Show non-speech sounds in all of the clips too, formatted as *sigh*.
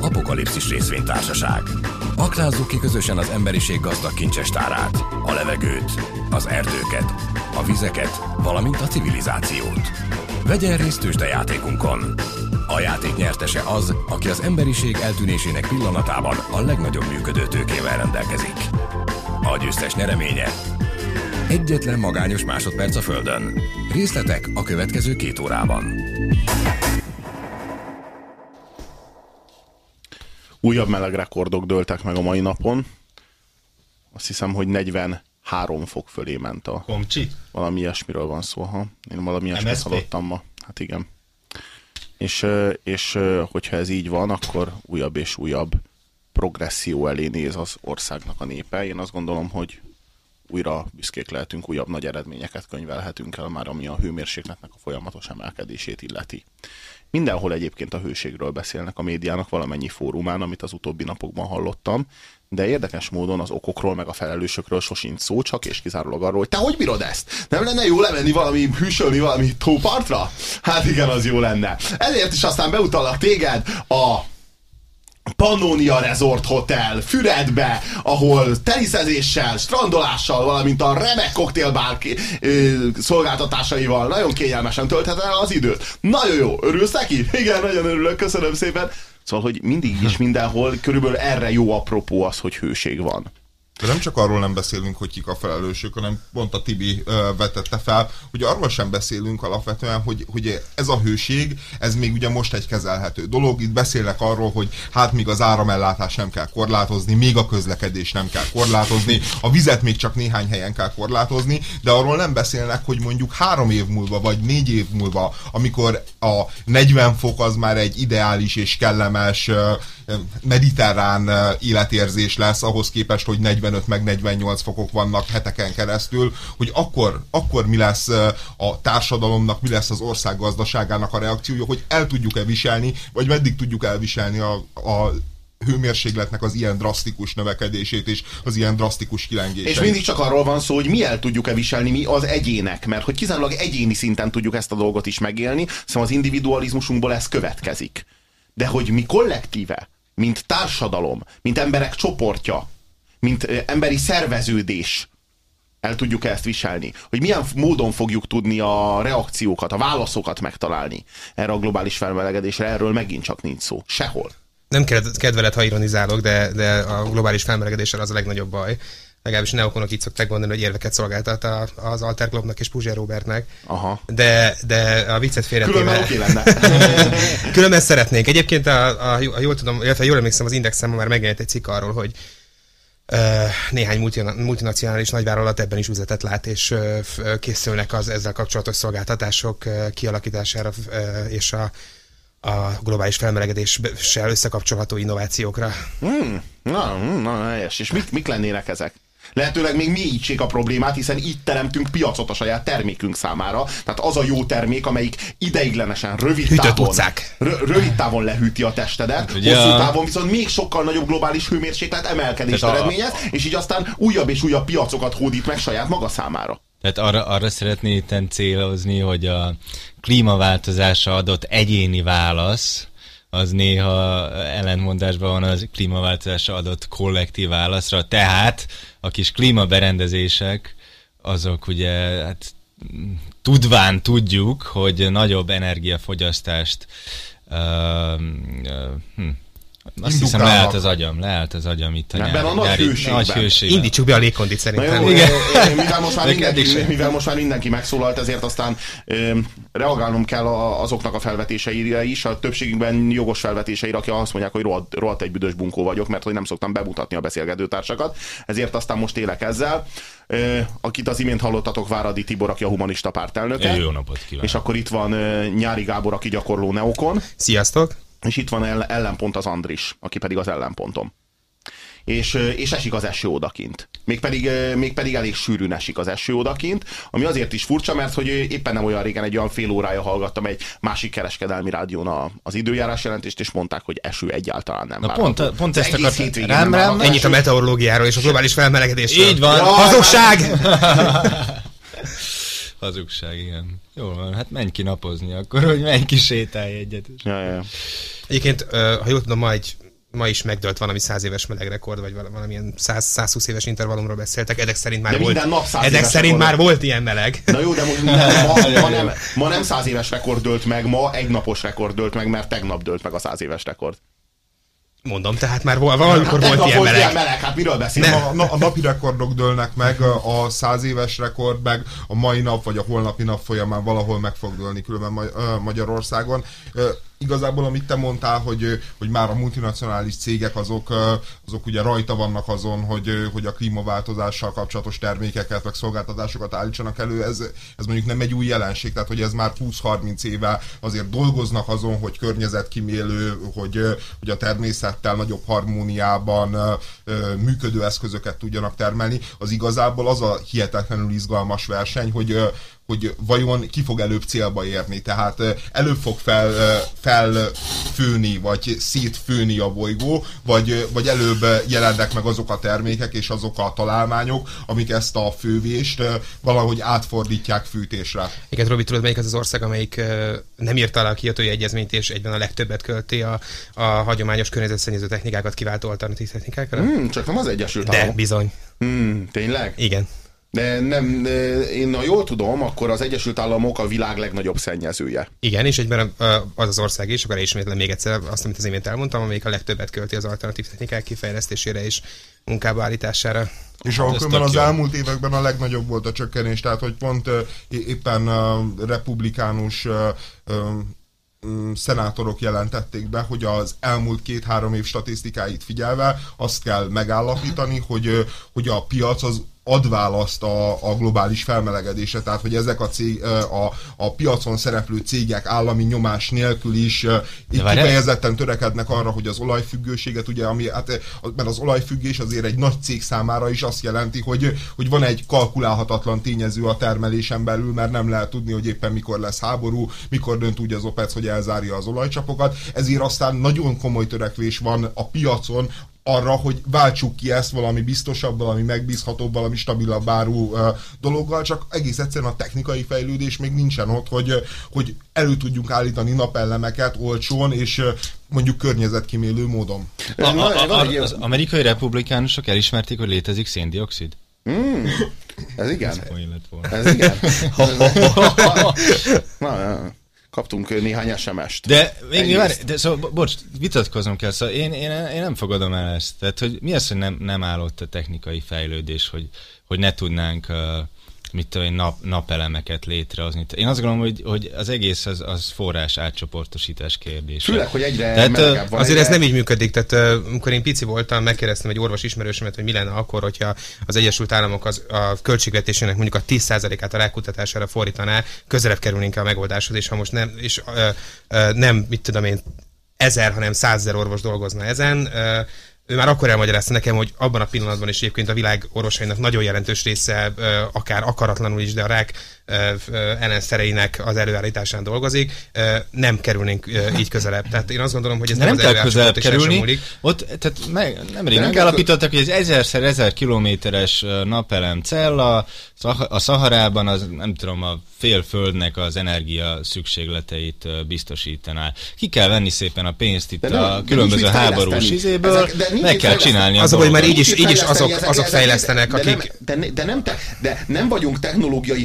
Apokalipszis részvénytársaság. Aknázzuk ki közösen az emberiség gazdag kincsestárát, a levegőt, az erdőket, a vizeket, valamint a civilizációt. Vegyen részt játékunkon. A játék nyertese az, aki az emberiség eltűnésének pillanatában a legnagyobb működő tőkével rendelkezik. A győztes nyereménye Egyetlen magányos másodperc a Földön. Részletek a következő két órában. Újabb melegrekordok dőltek meg a mai napon. Azt hiszem, hogy 43 fok fölé ment a... Komcsi? Valami ilyesmiről van szó, ha. Én valami ilyesmit hallottam ma. Hát igen. És, és hogyha ez így van, akkor újabb és újabb progresszió elé néz az országnak a népe. Én azt gondolom, hogy újra büszkék lehetünk, újabb nagy eredményeket könyvelhetünk el már, ami a hőmérsékletnek a folyamatos emelkedését illeti. Mindenhol egyébként a hőségről beszélnek a médiának valamennyi fórumán, amit az utóbbi napokban hallottam, de érdekes módon az okokról meg a felelősökről sosincs szó, csak és kizárólag arról, hogy te hogy bírod ezt? Nem lenne jó lemenni valami, hűsölni valami tópartra? Hát igen, az jó lenne. Ezért is aztán beutallak téged a Pannonia Resort Hotel, Füredbe, ahol teniszezéssel, strandolással, valamint a remek koktélbár szolgáltatásaival nagyon kényelmesen tölthet el az időt. Nagyon jó, örülsz neki? *laughs* Igen, nagyon örülök, köszönöm szépen. Szóval, hogy mindig is mindenhol körülbelül erre jó apropó az, hogy hőség van. De nem csak arról nem beszélünk, hogy kik a felelősök, hanem pont a Tibi ö, vetette fel, hogy arról sem beszélünk alapvetően, hogy, hogy ez a hőség, ez még ugye most egy kezelhető dolog. Itt beszélnek arról, hogy hát még az áramellátás nem kell korlátozni, még a közlekedés nem kell korlátozni, a vizet még csak néhány helyen kell korlátozni, de arról nem beszélnek, hogy mondjuk három év múlva, vagy négy év múlva, amikor a 40 fok az már egy ideális és kellemes mediterrán életérzés lesz ahhoz képest, hogy 45 meg 48 fokok vannak heteken keresztül, hogy akkor, akkor mi lesz a társadalomnak, mi lesz az ország gazdaságának a reakciója, hogy el tudjuk-e viselni, vagy meddig tudjuk elviselni a, a hőmérsékletnek az ilyen drasztikus növekedését és az ilyen drasztikus kilengését. És mindig csak arról van szó, hogy mi el tudjuk-e viselni mi az egyének, mert hogy kizárólag egyéni szinten tudjuk ezt a dolgot is megélni, szóval az individualizmusunkból ez következik. De hogy mi kollektíve, mint társadalom, mint emberek csoportja, mint emberi szerveződés el tudjuk -e ezt viselni? Hogy milyen módon fogjuk tudni a reakciókat, a válaszokat megtalálni erre a globális felmelegedésre, erről megint csak nincs szó. Sehol. Nem kedveled, ha ironizálok, de, de a globális felmelegedéssel az a legnagyobb baj legalábbis neokonok így szokták mondani, hogy érveket szolgáltat az Alter Clubnak és Puzsér Robertnek. Aha. De, de a viccet félretéve... Különben. *laughs* Különben szeretnénk. Egyébként, a, a, a, jól tudom, illetve jól emlékszem, az Indexen már megjelent egy cikk arról, hogy Uh, néhány multinacionális nagyvállalat ebben is üzletet lát, és uh, készülnek az ezzel kapcsolatos szolgáltatások uh, kialakítására és a, a globális felmelegedéssel összekapcsolható innovációkra. Hmm, na, na, helyes. És mik, mik lennének ezek? Lehetőleg még mélyítsék a problémát, hiszen így teremtünk piacot a saját termékünk számára. Tehát az a jó termék, amelyik ideiglenesen, rövid távon, rövid távon lehűti a testedet, Ugye hosszú távon viszont még sokkal nagyobb globális hőmérséklet emelkedést eredményez, és így aztán újabb és újabb piacokat hódít meg saját maga számára. Tehát arra, arra szeretné itten célozni, hogy a klímaváltozásra adott egyéni válasz, az néha ellentmondásban van a klímaváltozásra adott kollektív válaszra. Tehát a kis klímaberendezések, azok ugye, hát tudván tudjuk, hogy nagyobb energiafogyasztást uh, uh, hm, azt hiszem leállt az agyam, leállt az agyam itt a nyári, Ebben a nagy nyári, hőségben. Nagy hőségben. Indítsuk be a légkondit szerintem. Jó, Igen. mivel, most már mindenki, mivel most már mindenki megszólalt, ezért aztán ö, reagálnom kell a, azoknak a felvetéseire is, a többségünkben jogos felvetéseire, aki azt mondják, hogy rohadt, rohadt egy büdös bunkó vagyok, mert hogy nem szoktam bemutatni a beszélgetőtársakat, ezért aztán most élek ezzel. Akit az imént hallottatok, Váradi Tibor, aki a humanista pártelnöke. Jó napot kívánok. És akkor itt van Nyári Gábor, aki gyakorló neokon. Sziasztok! És itt van ellenpont az Andris, aki pedig az ellenpontom. És, és esik az eső odakint. Mégpedig, mégpedig elég sűrűn esik az eső odakint, ami azért is furcsa, mert hogy éppen nem olyan régen egy olyan fél órája hallgattam egy másik kereskedelmi rádión az időjárás jelentést, és mondták, hogy eső egyáltalán nem Na pont, pont ezt akart, rám, rám, Ennyit a meteorológiáról és a globális felmelegedésről. Így van. Hazugság! *laughs* Hazugság, igen. Jól van, hát menj ki napozni akkor, hogy menj ki sétálj egyet. Ja, ja, ja. Egyébként, ha jól tudom, ma, egy, ma is megdölt valami száz éves melegrekord, vagy valamilyen 100, 120 éves intervallumról beszéltek. Edek szerint már De volt. minden nap 100 Edek éves szerint rekord. már volt ilyen meleg. Na jó, de most nem, *laughs* ma, ma, nem, ma nem száz éves rekord dölt meg, ma egy napos rekord dölt meg, mert tegnap dölt meg a száz éves rekord. Mondom, tehát már valamikor volt tegnap ilyen meleg. ilyen meleg, hát miről beszélünk? A, na- a napi rekordok dőlnek meg, a száz éves rekord meg a mai nap vagy a holnapi nap folyamán valahol meg fog dőlni különben Magyarországon. Igazából, amit te mondtál, hogy, hogy már a multinacionális cégek azok, azok ugye rajta vannak azon, hogy, hogy a klímaváltozással kapcsolatos termékeket, meg szolgáltatásokat állítsanak elő, ez, ez mondjuk nem egy új jelenség, tehát hogy ez már 20-30 éve azért dolgoznak azon, hogy környezetkímélő, hogy, hogy a természettel nagyobb harmóniában működő eszközöket tudjanak termelni. Az igazából az a hihetetlenül izgalmas verseny, hogy hogy vajon ki fog előbb célba érni, tehát előbb fog fel, felfőni, vagy szétfőni a bolygó, vagy, vagy előbb jelennek meg azok a termékek és azok a találmányok, amik ezt a fővést valahogy átfordítják fűtésre. Igen, Robi, tudod, melyik az az ország, amelyik nem írta alá a kiotói egyezményt, és egyben a legtöbbet költi a, a hagyományos környezetszennyező technikákat kiváltó alternatív technikákra? Hmm, csak nem az Egyesült De, Államok. bizony. Hmm, tényleg? Igen. De nem, én ha jól tudom, akkor az Egyesült Államok a világ legnagyobb szennyezője. Igen, és egyben az az ország is, akkor ismétlem még egyszer azt, amit az imént elmondtam, amelyik a legtöbbet költi az alternatív technikák kifejlesztésére és munkába állítására. És különben tök az elmúlt években a legnagyobb volt a csökkenés, tehát hogy pont éppen ö, republikánus szenátorok jelentették be, hogy az elmúlt két-három év statisztikáit figyelve azt kell megállapítani, hogy, hogy a piac az ad választ a, a globális felmelegedésre, tehát hogy ezek a, cég, a, a piacon szereplő cégek állami nyomás nélkül is kifejezetten törekednek arra, hogy az olajfüggőséget, ugye, ami, hát, mert az olajfüggés azért egy nagy cég számára is azt jelenti, hogy, hogy van egy kalkulálhatatlan tényező a termelésen belül, mert nem lehet tudni, hogy éppen mikor lesz háború, mikor dönt úgy az OPEC, hogy elzárja az olajcsapokat, ezért aztán nagyon komoly törekvés van a piacon arra, hogy váltsuk ki ezt valami biztosabb, valami megbízhatóbb, valami stabilabb áru dologgal, csak egész egyszerűen a technikai fejlődés még nincsen ott, hogy, hogy elő tudjunk állítani napelemeket olcsón és mondjuk környezetkímélő módon. A, a, a, a, az amerikai republikánusok elismerték, hogy létezik széndiokszid? Ez igen. Volna. Ez igen. *laughs* *laughs* Na, na, kaptunk néhány SMS-t. De még várj, de szóval, bo- bocs, vitatkoznom kell, szóval én, én, én nem fogadom el ezt. Tehát, hogy mi az, hogy nem, nem állott a technikai fejlődés, hogy, hogy ne tudnánk uh, mit tudom én, nap, napelemeket létrehozni. Én azt gondolom, hogy, hogy az egész az, az forrás átcsoportosítás kérdése. Főleg, hogy egyre Tehát, melegebb van. Azért egyre... ez nem így működik, tehát amikor én pici voltam, megkérdeztem egy orvos ismerősömet, hogy mi lenne akkor, hogyha az Egyesült Államok az, a költségvetésének mondjuk a 10%-át a rákutatására fordítaná, közelebb kerülnénk a megoldáshoz, és ha most nem, és ö, ö, nem, mit tudom én, ezer, hanem százezer orvos dolgozna ezen, ö, ő már akkor elmagyarázta nekem, hogy abban a pillanatban is egyébként a világ orvosainak nagyon jelentős része, akár akaratlanul is, de a rák ellenszereinek az előállításán dolgozik, nem kerülnénk így közelebb. Tehát én azt gondolom, hogy ez De nem az kell közelebb kerülni. múlik. Ott, tehát meg, nemrég nem megállapítottak, hogy egy ezerszer ezer kilométeres napelem cella a Szaharában az, nem tudom, a fél földnek az energia szükségleteit biztosítaná. Ki kell venni szépen a pénzt itt De nem- a de különböző háborús izéből, Ezek- de meg mit kell csinálni Az dolgot. már így is- így is azok- azok fejlesztenek, de akik- Nem, de, de, nem te, de nem vagyunk technológiai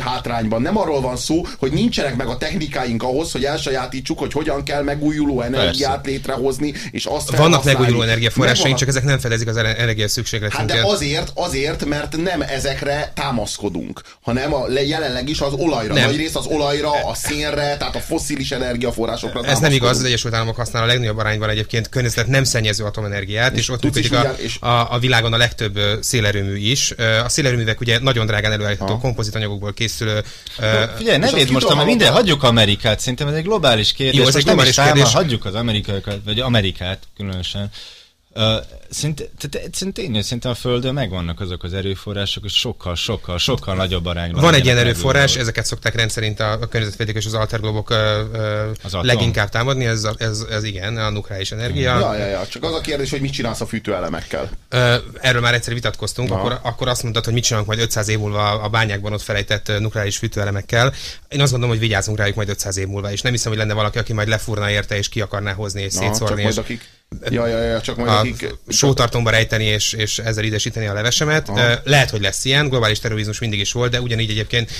hátrányban, nem arról van szó, hogy nincsenek meg a technikáink ahhoz, hogy elsajátítsuk, hogy hogyan kell megújuló energiát létrehozni, és azt Vannak megújuló energiaforrásaink, csak ezek nem fedezik az energia Hát szükségletünket. de azért, azért, mert nem ezekre támaszkodunk, hanem a, le- jelenleg is az olajra. Nem. Nagy rész az olajra, a szénre, tehát a fosszilis energiaforrásokra Ez nem igaz, az Egyesült Államok használ a legnagyobb arányban egyébként környezetet nem szennyező atomenergiát, és, És ott működik a, a, a világon a legtöbb szélerőmű is. A szélerőművek ugye nagyon drágán előállítható Ha. kompozitanyagokból készülő. Ö, Figyelj, ne védd most, tudom minden, hagyjuk Amerikát, szerintem ez egy globális kérdés. Jó, ez egy nem is globális támad, kérdés. hagyjuk az amerikaiakat, vagy Amerikát különösen. Szinte, tehát szintén, szerintem a Földön megvannak azok az erőforrások, hogy sokkal, sokkal, sokkal nagyobb arányban. Van egy ilyen erőforrás, ezeket szokták rendszerint a, a környezetvédők és az alterglobok az leginkább támadni, ez, ez, ez igen, a nukleáris energia. Ja, ja, ja, csak az a kérdés, hogy mit csinálsz a fűtőelemekkel. Erről már egyszer vitatkoztunk, akkor, akkor azt mondtad, hogy mit csinálunk majd 500 év múlva a bányákban ott felejtett nukleáris fűtőelemekkel. Én azt gondolom, hogy vigyázunk rájuk majd 500 év múlva, és nem hiszem, hogy lenne valaki, aki majd lefúrna érte és ki akarná hozni és szétszórni. És... akik Ja, ja, ja, csak majd akik... sótartomba rejteni és, és ezzel idesíteni a levesemet. Aha. Lehet, hogy lesz ilyen, globális terrorizmus mindig is volt, de ugyanígy egyébként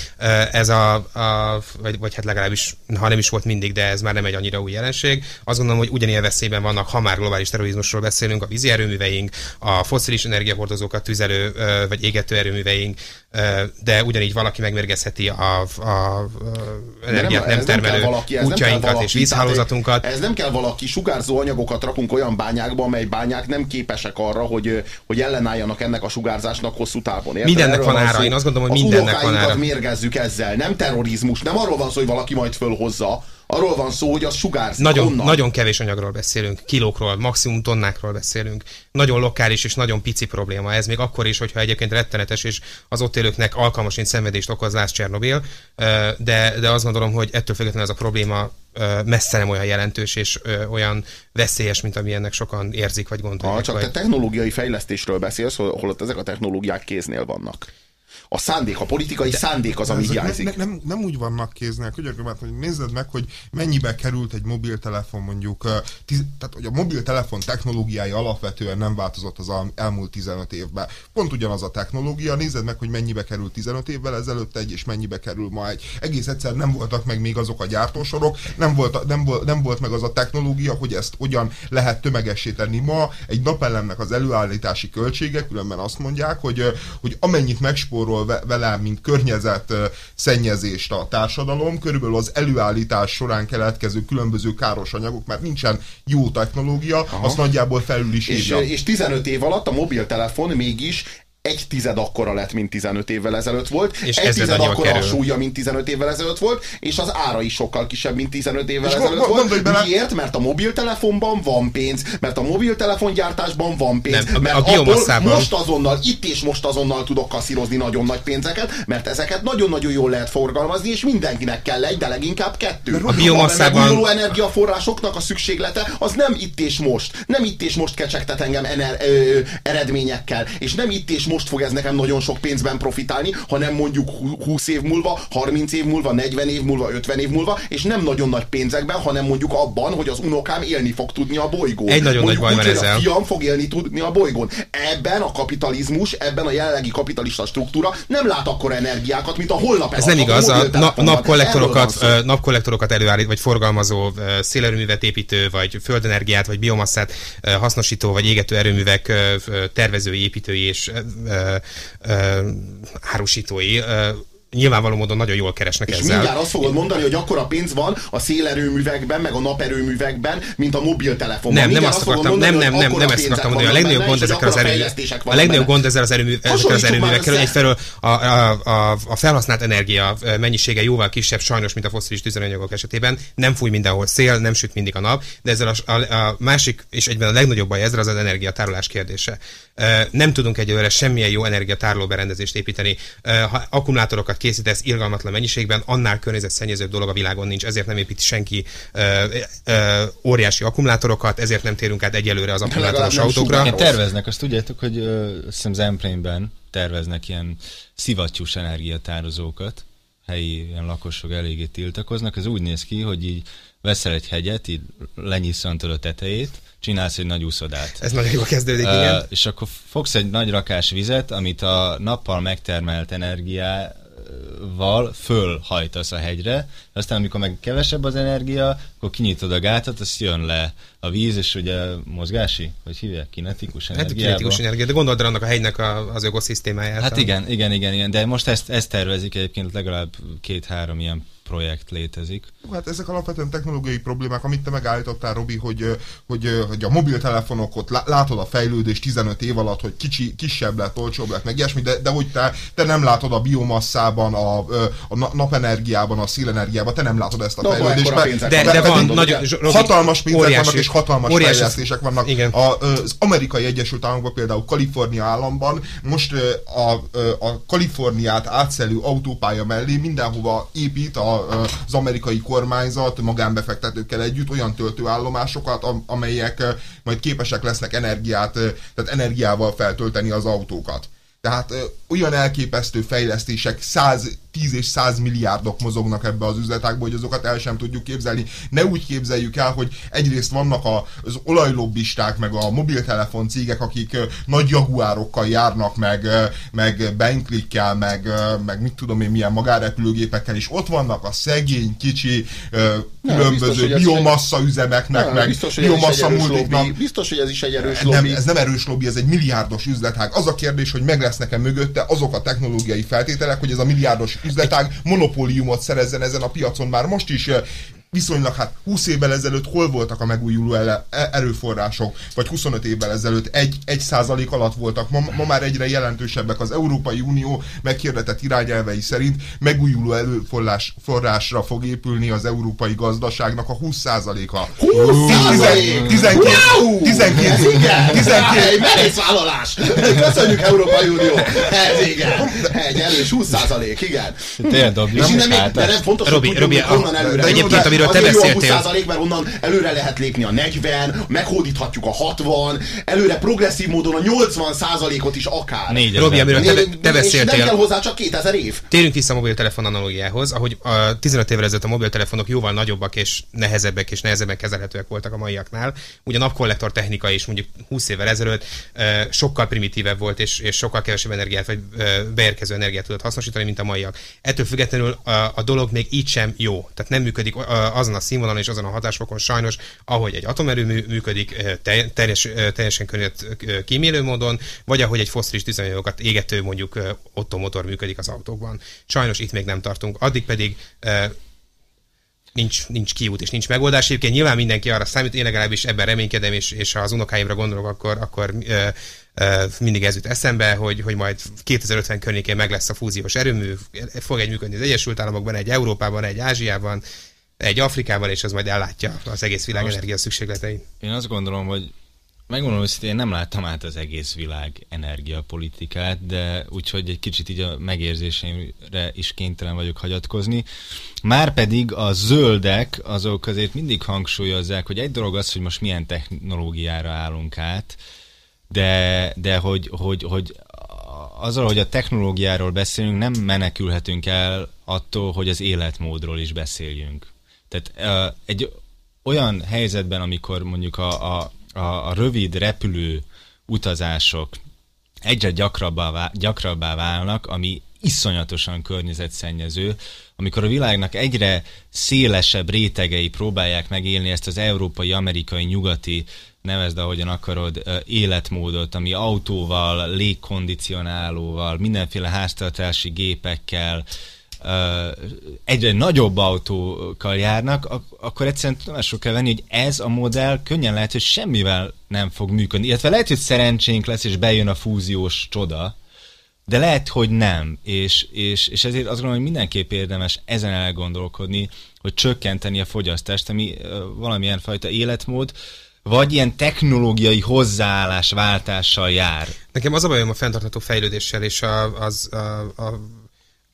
ez a, a vagy, vagy hát legalábbis, ha nem is volt mindig, de ez már nem egy annyira új jelenség. Azt gondolom, hogy ugyanilyen veszélyben vannak, ha már globális terrorizmusról beszélünk, a vízi erőműveink, a foszilis energiahordozókat tüzelő vagy égető erőműveink, de ugyanígy valaki megmérgezheti a, a, a energiát nem, nem termelő nem valaki, útjainkat valaki, és vízhálózatunkat. Ez nem kell valaki, sugárzó anyagokat rakunk olyan bányákba, amely bányák nem képesek arra, hogy, hogy ellenálljanak ennek a sugárzásnak hosszú távon. Érted? Mindennek Erről van ára, szó, én azt gondolom, hogy mindennek van ára. mérgezzük ezzel, nem terrorizmus, nem arról van szó, hogy valaki majd fölhozza, Arról van szó, hogy az sugárzik. Nagyon, onnan. nagyon kevés anyagról beszélünk, kilókról, maximum tonnákról beszélünk. Nagyon lokális és nagyon pici probléma ez, még akkor is, hogyha egyébként rettenetes és az ott élőknek alkalmasint szenvedést okoz Lász Csernobil, de, de azt gondolom, hogy ettől függetlenül ez a probléma messze nem olyan jelentős és olyan veszélyes, mint amilyennek sokan érzik vagy gondolják. Ha, csak vagy... te technológiai fejlesztésről beszélsz, holott ezek a technológiák kéznél vannak a szándék, a politikai de, szándék az, ami hiányzik. Ne, nem, nem úgy vannak kéznek, hogy, hogy nézzed meg, hogy mennyibe került egy mobiltelefon mondjuk, tiz, tehát hogy a mobiltelefon technológiája alapvetően nem változott az elmúlt 15 évben. Pont ugyanaz a technológia, nézzed meg, hogy mennyibe került 15 évvel ezelőtt egy, és mennyibe kerül ma egy. Egész egyszer nem voltak meg még azok a gyártósorok, nem volt, nem, volt, nem volt meg az a technológia, hogy ezt hogyan lehet tömegessé tenni ma. Egy napelemnek az előállítási költsége, különben azt mondják, hogy, hogy amennyit megspórol gyakorol vele, mint környezet szennyezést a társadalom, körülbelül az előállítás során keletkező különböző káros anyagok, mert nincsen jó technológia, Aha. azt nagyjából felül is és, és 15 év alatt a mobiltelefon mégis egy tized akkora lett, mint 15 évvel ezelőtt volt, és egy tized akkora kerül. a súlya, mint 15 évvel ezelőtt volt, és az ára is sokkal kisebb, mint 15 évvel és ezelőtt volt. Bele... Miért? Mert a mobiltelefonban van pénz, mert a mobiltelefongyártásban van pénz, Nem, mert a abból most azonnal, itt és most azonnal tudok kasszírozni nagyon nagy pénzeket, mert ezeket nagyon-nagyon jól lehet forgalmazni, és mindenkinek kell egy, de leginkább kettő. A biomasszában... A energiaforrásoknak a szükséglete az nem itt és most. Nem itt és most kecsegtet engem ener, ö, eredményekkel, és nem itt és most fog ez nekem nagyon sok pénzben profitálni, hanem mondjuk 20 év múlva, 30 év múlva, 40 év múlva, 50 év múlva, és nem nagyon nagy pénzekben, hanem mondjuk abban, hogy az unokám élni fog tudni a bolygón. Egy nagyon mondjuk nagy baj van ezzel. A fiam fog élni tudni a bolygón. Ebben a kapitalizmus, ebben a jelenlegi kapitalista struktúra nem lát akkor energiákat, mint a holnap. Ez nem igaz, a, a napkollektorokat, napkollektorokat előállít, vagy forgalmazó szélerőművet építő, vagy földenergiát, vagy biomasszát hasznosító, vagy égető erőművek tervezői, építői és árusítói nyilvánvaló módon nagyon jól keresnek és ezzel. És mindjárt azt fogod mondani, hogy akkora pénz van a szélerőművekben, meg a naperőművekben, mint a mobiltelefonban. Nem, nem azt akartam, mondani, nem, nem, nem, nem ezt akartam mondani. A legnagyobb gond ezekkel az erőművekkel, a legnagyobb gond ezzel az erőmű, ezekkel az erőművekkel, hogy egyfelől a, a, a, a felhasznált energia mennyisége jóval kisebb sajnos, mint a foszilis tüzelőanyagok esetében. Nem fúj mindenhol szél, nem süt mindig a nap, de ezzel a, a, a másik és egyben a legnagyobb baj ezzel az az energiatárolás kérdése. Nem tudunk egyelőre semmilyen jó energiatároló berendezést építeni. Ha akkumulátorokat készítesz irgalmatlan mennyiségben, annál környezetszennyezőbb dolog a világon nincs, ezért nem épít senki ö, ö, óriási akkumulátorokat, ezért nem térünk át egyelőre az akkumulátoros autókra. Igen, terveznek, azt tudjátok, hogy ö, azt hiszem Zemplényben terveznek ilyen szivattyús energiatározókat, helyi ilyen lakosok eléggé tiltakoznak. Ez úgy néz ki, hogy így veszel egy hegyet, így lenyisszantod a tetejét, csinálsz egy nagy úszodát. Ez nagyon jól kezdődik, uh, igen. És akkor fogsz egy nagy rakás vizet, amit a nappal megtermelt energiá val fölhajtasz a hegyre, aztán amikor meg kevesebb az energia, akkor kinyitod a gátat, az jön le a víz, és ugye mozgási, hogy hívják, kinetikus energia. Hát kinetikus energia, de gondold annak a hegynek a, az ökoszisztémáját. Hát igen, igen, igen, igen, de most ezt, ezt tervezik egyébként legalább két-három ilyen projekt létezik. Hát ezek alapvetően technológiai problémák, amit te megállítottál, Robi, hogy, hogy, hogy a mobiltelefonok ott látod a fejlődés 15 év alatt, hogy kicsi, kisebb lett, olcsóbb lett, meg ilyesmi, de, de hogy te, te nem látod a biomasszában, a, a napenergiában, a szélenergiában, te nem látod ezt a no, fejlődést. De, de, de van nagyon, hatalmas pénzek óriási, vannak, és hatalmas óriási, fejlesztések vannak. Igen. A, az amerikai Egyesült Államokban, például Kalifornia államban most a, a Kaliforniát átszelő autópálya mellé mindenhova épít a, az amerikai kormányzat magánbefektetőkkel együtt olyan töltőállomásokat, amelyek majd képesek lesznek energiát, tehát energiával feltölteni az autókat. Tehát olyan elképesztő fejlesztések, 110 és 100 milliárdok mozognak ebbe az üzletágba, hogy azokat el sem tudjuk képzelni. Ne úgy képzeljük el, hogy egyrészt vannak az olajlobbisták, meg a mobiltelefon cégek, akik nagy jaguárokkal járnak, meg, meg Bentley-kkel, meg, meg mit tudom én milyen magárepülőgépekkel, és ott vannak a szegény, kicsi, különböző nem, biomassa egy... üzemeknek, nem, meg biztos, biomassa multiknak. Biztos, hogy ez is egy erős lobby. Nem, ez nem erős lobby, ez egy milliárdos üzletág. Az a kérdés, hogy meg lesznek-e mögötte azok a technológiai feltételek, hogy ez a milliárdos üzletág monopóliumot szerezzen ezen a piacon már most is viszonylag hát 20 évvel ezelőtt hol voltak a megújuló ele, e, erőforrások, vagy 25 évvel ezelőtt egy, egy százalék alatt voltak, ma, ma már egyre jelentősebbek az Európai Unió meghirdetett irányelvei szerint megújuló erőforrás forrásra fog épülni az európai gazdaságnak a 20 százaléka. 20 százalék! 12, 12, 12, merész vállalás! Köszönjük Európai Unió! Ez igen! Egy erős 20 százalék, igen. Tényleg És innen még, de nem fontos, Robi, hogy Robi, honnan előre. Egyébként, amiről te beszéltél. A 20 mert onnan előre lehet lépni a 40, meghódíthatjuk a 60, előre progresszív módon a 80 százalékot is akár. Négy Robi, amiről te, te beszéltél. nem kell hozzá csak 2000 év. Térjünk vissza a mobiltelefon analógiához, ahogy a 15 évvel ezelőtt a mobiltelefonok jóval nagyobbak és nehezebbek és nehezebben kezelhetőek voltak a maiaknál. Ugye a napkollektor technika is mondjuk 20 évvel ezelőtt sokkal primitívebb volt és, és sokkal kevesebb energiát vagy beérkező energiát tudott hasznosítani, mint a maiak. Ettől függetlenül a, a dolog még így sem jó. Tehát nem működik azon a színvonalon és azon a hatásfokon sajnos, ahogy egy atomerőmű működik teljes, teljesen környezet kímélő módon, vagy ahogy egy foszilis tüzelőanyagokat égető mondjuk ottomotor működik az autókban. Sajnos itt még nem tartunk. Addig pedig nincs, nincs kiút és nincs megoldás. Egyébként nyilván mindenki arra számít, én legalábbis ebben reménykedem, és, és ha az unokáimra gondolok, akkor, akkor ö, ö, mindig ez jut eszembe, hogy, hogy majd 2050 környékén meg lesz a fúziós erőmű, fog egy működni az Egyesült Államokban, egy Európában, egy Ázsiában, egy Afrikával, és az majd ellátja az egész világ Most energia szükségleteit. Én azt gondolom, hogy megmondom hogy én nem láttam át az egész világ energiapolitikát, de úgyhogy egy kicsit így a megérzéseimre is kénytelen vagyok hagyatkozni. Márpedig a zöldek azok azért mindig hangsúlyozzák, hogy egy dolog az, hogy most milyen technológiára állunk át, de, de hogy, hogy, hogy azzal, hogy a technológiáról beszélünk, nem menekülhetünk el attól, hogy az életmódról is beszéljünk. Tehát uh, egy olyan helyzetben, amikor mondjuk a, a, a, a rövid repülő utazások egyre gyakrabbá, gyakrabbá válnak, ami iszonyatosan környezetszennyező, amikor a világnak egyre szélesebb rétegei próbálják megélni ezt az európai, amerikai, nyugati, nevezd ahogyan akarod, életmódot, ami autóval, légkondicionálóval, mindenféle háztartási gépekkel, egyre nagyobb autókkal járnak, akkor egyszerűen tudomásról kell venni, hogy ez a modell könnyen lehet, hogy semmivel nem fog működni. Illetve lehet, hogy szerencsénk lesz, és bejön a fúziós csoda, de lehet, hogy nem. És, és, és ezért azt gondolom, hogy mindenképp érdemes ezen elgondolkodni, hogy csökkenteni a fogyasztást, ami valamilyen fajta életmód, vagy ilyen technológiai hozzáállás váltással jár. Nekem az a bajom a fenntartható fejlődéssel és a, az, a, a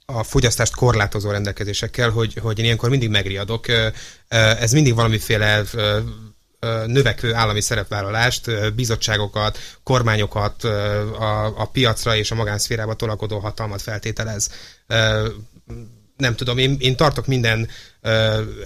a fogyasztást korlátozó rendelkezésekkel, hogy, hogy én ilyenkor mindig megriadok. Ez mindig valamiféle növekvő állami szerepvállalást, bizottságokat, kormányokat, a, a piacra és a magánszférába tolakodó hatalmat feltételez. Nem tudom, én, én tartok minden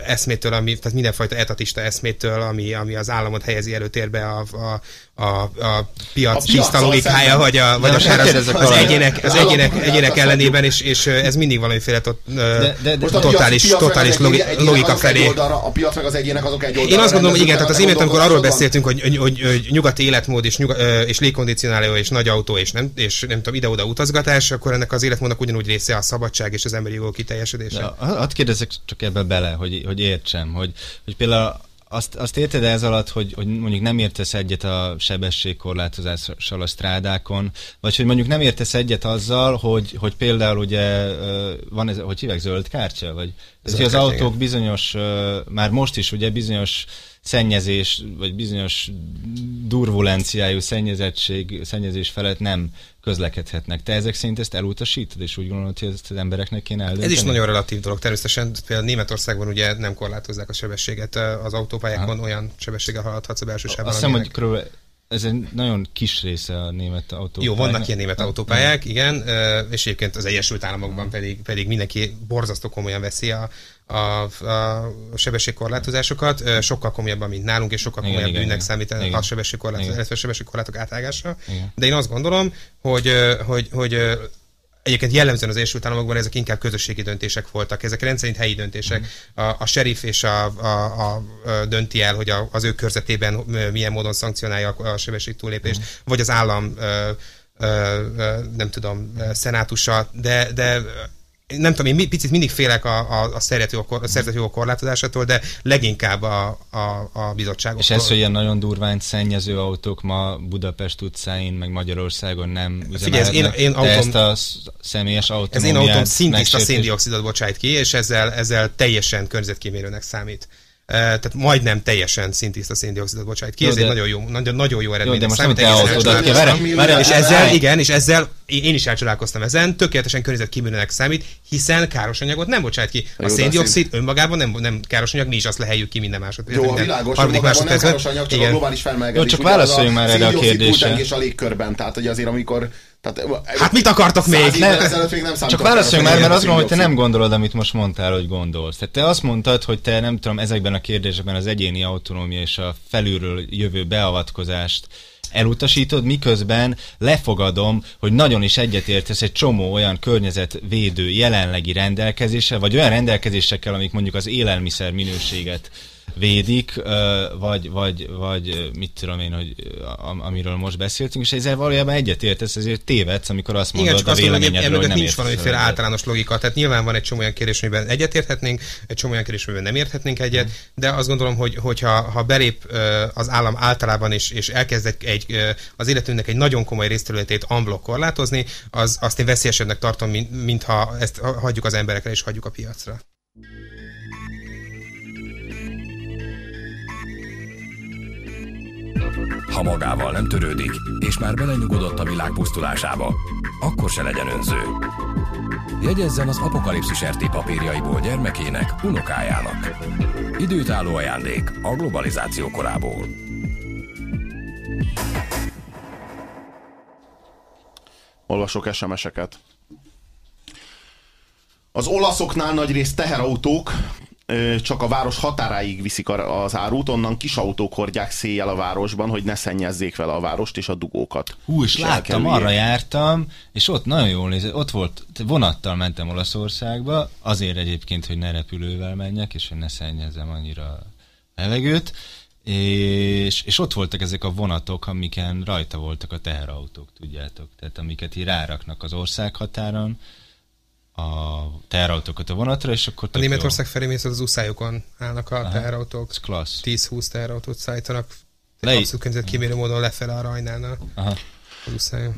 eszmétől, ami, tehát mindenfajta etatista eszmétől, ami, ami az államot helyezi előtérbe a, a, a, a piac a tiszta logikája, vagy a, vagy akár az, az, egyének, az egyének, egyének ellenében, és, és ez mindig valamiféle tot, de, de, de, totális, piac, totális logi, logika felé. Oldalra, a piac meg az egyének azok egy oldalra. Én azt gondolom, hogy igen, tehát az imént, amikor arról beszéltünk, hogy, hogy, hogy, hogy nyugati életmód és, nyuga, és légkondicionáló és nagy autó és nem, és nem tudom, ide-oda utazgatás, akkor ennek az életmódnak ugyanúgy része a szabadság és az emberi jogok kiteljesedése. Hadd kérdezek csak ebbe bele, hogy, hogy értsem, hogy, hogy például azt, azt érted ez alatt, hogy, hogy mondjuk nem értesz egyet a sebességkorlátozással a strádákon, vagy hogy mondjuk nem értesz egyet azzal, hogy, hogy például ugye van ez, hogy hívják, zöld kártya? Vagy ez, az autók bizonyos, már most is ugye bizonyos szennyezés, vagy bizonyos durvulenciájú szennyezettség, szennyezés felett nem közlekedhetnek. Te ezek szerint ezt elutasítod, és úgy gondolod, hogy ezt az embereknek kéne eldönteni? Ez is nagyon relatív dolog. Természetesen például Németországban ugye nem korlátozzák a sebességet az autópályákon, Aha. olyan sebességgel haladhatsz a belső sávban. Azt hiszem, hogy körülbelül ez egy nagyon kis része a német autópályák. Jó, vannak ilyen német autópályák, igen, és egyébként az Egyesült Államokban pedig, pedig mindenki borzasztó komolyan veszi a, a, a sebességkorlátozásokat, sokkal komolyabban, mint nálunk, és sokkal komolyabb igen, bűnnek számít igen, a sebességkorlátozás, illetve a sebességkorlátok átágása. Igen. De én azt gondolom, hogy, hogy, hogy Egyébként jellemzően az Egyesült Államokban ezek inkább közösségi döntések voltak, ezek rendszerint helyi döntések. Mm. A, a sheriff és a, a, a, dönti el, hogy a, az ő körzetében milyen módon szankcionálja a, a sebesség túlépést, mm. vagy az állam ö, ö, nem tudom, szenátusa, de, de nem tudom, én picit mindig félek a, a, a szerzett jogok korlátozásától, de leginkább a, a, a bizottságoktól. És ez, hogy ilyen nagyon durvány szennyező autók ma Budapest utcáin, meg Magyarországon nem Figyelj, ez én, én autóm, ezt a személyes autót. Ez én autóm szintiszta széndiokszidot bocsájt ki, és ezzel, ezzel teljesen környezetkímélőnek számít tehát majdnem teljesen szintiszta széndiokszidot bocsájt ki. Jó, ez de... egy nagyon jó, nagyon, nagyon jó eredmény. Jó, de most nem te autódat ki, És ezzel, igen, és ezzel én is elcsodálkoztam ezen, tökéletesen környezetkímélőnek számít, hiszen káros anyagot nem bocsájt ki. A széndiokszid önmagában nem, nem káros anyag, mi is azt leheljük ki minden másodpercben. Jó, világos, harmadik nem káros anyag, csak igen. a globális felmelegedés. Jó, csak válaszoljunk már erre a kérdésre. és a légkörben, tehát hogy azért amikor tehát, hát mit akartok még? Ne, még nem csak válaszolj már, mert azt gondolom, hogy te nem gondolod, amit most mondtál, hogy gondolsz. Tehát te azt mondtad, hogy te nem tudom, ezekben a kérdésekben az egyéni autonómia és a felülről jövő beavatkozást elutasítod, miközben lefogadom, hogy nagyon is egyetértesz egy csomó olyan környezetvédő jelenlegi rendelkezése, vagy olyan rendelkezésekkel, amik mondjuk az élelmiszer minőséget védik, vagy, vagy, vagy mit tudom én, hogy amiről most beszéltünk, és ezzel valójában egyetértesz, ezért tévedsz, amikor azt mondod Igen, a véleményedről, hogy nem nincs valamiféle általános logika. Tehát nyilván van egy csomó olyan kérdés, amiben egyetérthetnénk, egy csomó olyan kérdés, amiben nem érthetnénk egyet, de azt gondolom, hogy hogyha ha belép az állam általában is, és elkezd egy, egy, az életünknek egy nagyon komoly részterületét unblock korlátozni, az, azt én veszélyesebbnek tartom, mintha ezt hagyjuk az emberekre és hagyjuk a piacra. Ha magával nem törődik, és már belenyugodott a világ pusztulásába, akkor se legyen önző. Jegyezzen az apokalipszis RT papírjaiból gyermekének, unokájának. Időtálló ajándék a globalizáció korából. Olvasok SMS-eket. Az olaszoknál nagy rész teherautók csak a város határáig viszik az árut, onnan kis autók hordják széjjel a városban, hogy ne szennyezzék vele a várost és a dugókat. Hú, és, és láttam, arra jártam, és ott nagyon jól nézett, ott volt, vonattal mentem Olaszországba, azért egyébként, hogy ne repülővel menjek, és hogy ne szennyezzem annyira levegőt, és, és ott voltak ezek a vonatok, amiken rajta voltak a teherautók, tudjátok, tehát amiket így ráraknak az országhatáron, a teherautókat a vonatra, és akkor... A Németország felé mész, az uszályokon állnak a Aha, teherautók. Ez klassz. 10-20 teherautót szállítanak. Le... Abszolút kimérő módon lefele a rajnálnál. Aha.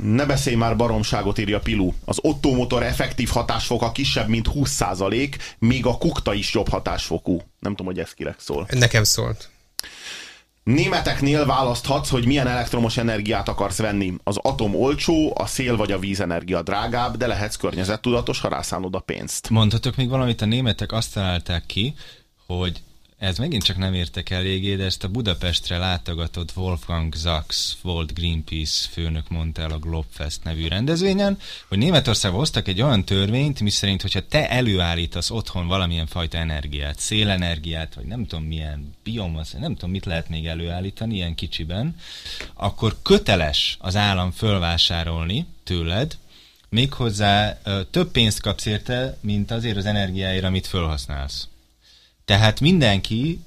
Ne beszélj már baromságot, írja Pilu. Az Otto motor effektív hatásfoka kisebb, mint 20%, még a kukta is jobb hatásfokú. Nem tudom, hogy ez kinek szól. Nekem szólt. Németeknél választhatsz, hogy milyen elektromos energiát akarsz venni. Az atom olcsó, a szél vagy a vízenergia drágább, de lehetsz környezettudatos, ha rászánod a pénzt. Mondhatok még valamit, a németek azt találták ki, hogy ez megint csak nem értek eléggé, de ezt a Budapestre látogatott Wolfgang Sachs, volt Greenpeace főnök mondta el a Globfest nevű rendezvényen, hogy Németországban hoztak egy olyan törvényt, miszerint, hogyha te előállítasz otthon valamilyen fajta energiát, szélenergiát, vagy nem tudom milyen biomasz, nem tudom mit lehet még előállítani ilyen kicsiben, akkor köteles az állam fölvásárolni tőled, méghozzá több pénzt kapsz érte, mint azért az energiáért, amit felhasználsz. Tehát mindenki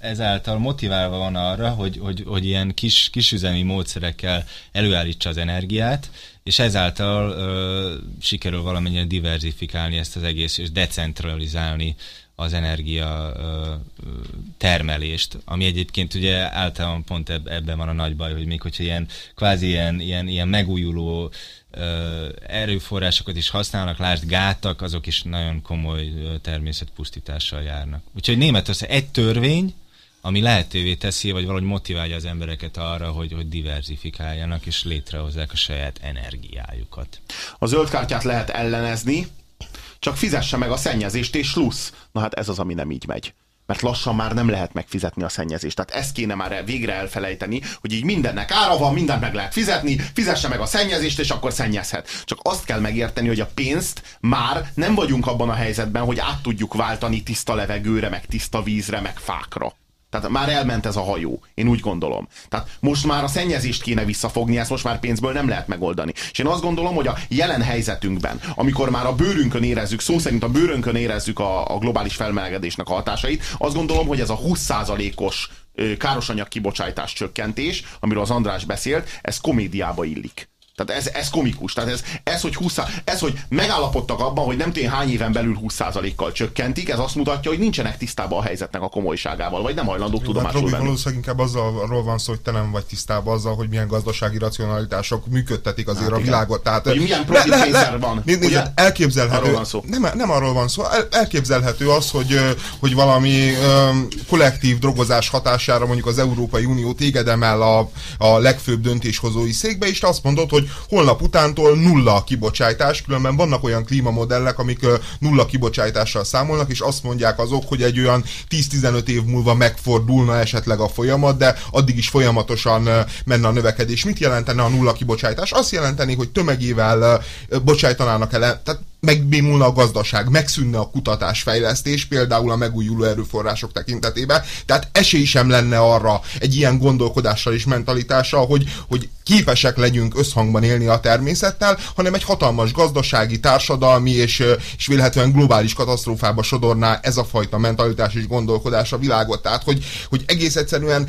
ezáltal motiválva van arra, hogy, hogy, hogy ilyen kis, kisüzemi módszerekkel előállítsa az energiát, és ezáltal ö, sikerül valamennyire diversifikálni ezt az egész, és decentralizálni az energia ö, termelést, ami egyébként ugye általában pont ebben van a nagy baj, hogy még hogyha ilyen kvázi ilyen, ilyen, ilyen megújuló erőforrásokat is használnak, lásd gátak, azok is nagyon komoly természetpusztítással járnak. Úgyhogy Németország egy törvény, ami lehetővé teszi, vagy valahogy motiválja az embereket arra, hogy, hogy diversifikáljanak, és létrehozzák a saját energiájukat. A zöld kártyát lehet ellenezni, csak fizesse meg a szennyezést, és lusz. Na hát ez az, ami nem így megy mert lassan már nem lehet megfizetni a szennyezést. Tehát ezt kéne már végre elfelejteni, hogy így mindennek ára van, mindent meg lehet fizetni, fizesse meg a szennyezést, és akkor szennyezhet. Csak azt kell megérteni, hogy a pénzt már nem vagyunk abban a helyzetben, hogy át tudjuk váltani tiszta levegőre, meg tiszta vízre, meg fákra. Tehát már elment ez a hajó. Én úgy gondolom. Tehát most már a szennyezést kéne visszafogni, ezt most már pénzből nem lehet megoldani. És én azt gondolom, hogy a jelen helyzetünkben, amikor már a bőrünkön érezzük, szó szerint a bőrünkön érezzük a, a globális felmelegedésnek a hatásait, azt gondolom, hogy ez a 20%-os károsanyag kibocsátás csökkentés, amiről az András beszélt, ez komédiába illik. Tehát ez, ez komikus. Tehát ez, ez, hogy 20, ez, hogy megállapodtak abban, hogy nem tény hány éven belül 20%-kal csökkentik, ez azt mutatja, hogy nincsenek tisztában a helyzetnek a komolyságával, vagy nem hajlandók tudomásul venni. Valószínűleg inkább azzal, arról van szó, hogy te nem vagy tisztában azzal, hogy milyen gazdasági racionalitások működtetik azért hát, a világot. Tehát, hogy milyen profit le, le, le, van. Né, ugye? Elképzelhető. Arról van szó. Nem, nem arról van szó. El, elképzelhető az, hogy, hogy valami um, kollektív drogozás hatására mondjuk az Európai Unió tégedemel a, a legfőbb döntéshozói székbe, és te azt mondod, hogy holnap utántól nulla a kibocsátás, különben vannak olyan klímamodellek, amik nulla kibocsátással számolnak, és azt mondják azok, hogy egy olyan 10-15 év múlva megfordulna esetleg a folyamat, de addig is folyamatosan menne a növekedés. Mit jelentene a nulla kibocsátás? Azt jelenteni, hogy tömegével bocsájtanának el, tehát megbémulna a gazdaság, megszűnne a kutatásfejlesztés, például a megújuló erőforrások tekintetében. Tehát esély sem lenne arra egy ilyen gondolkodással és mentalitással, hogy, hogy képesek legyünk összhangban élni a természettel, hanem egy hatalmas gazdasági, társadalmi és, és vélhetően globális katasztrófába sodorná ez a fajta mentalitás és gondolkodás a világot. Tehát, hogy, hogy egész egyszerűen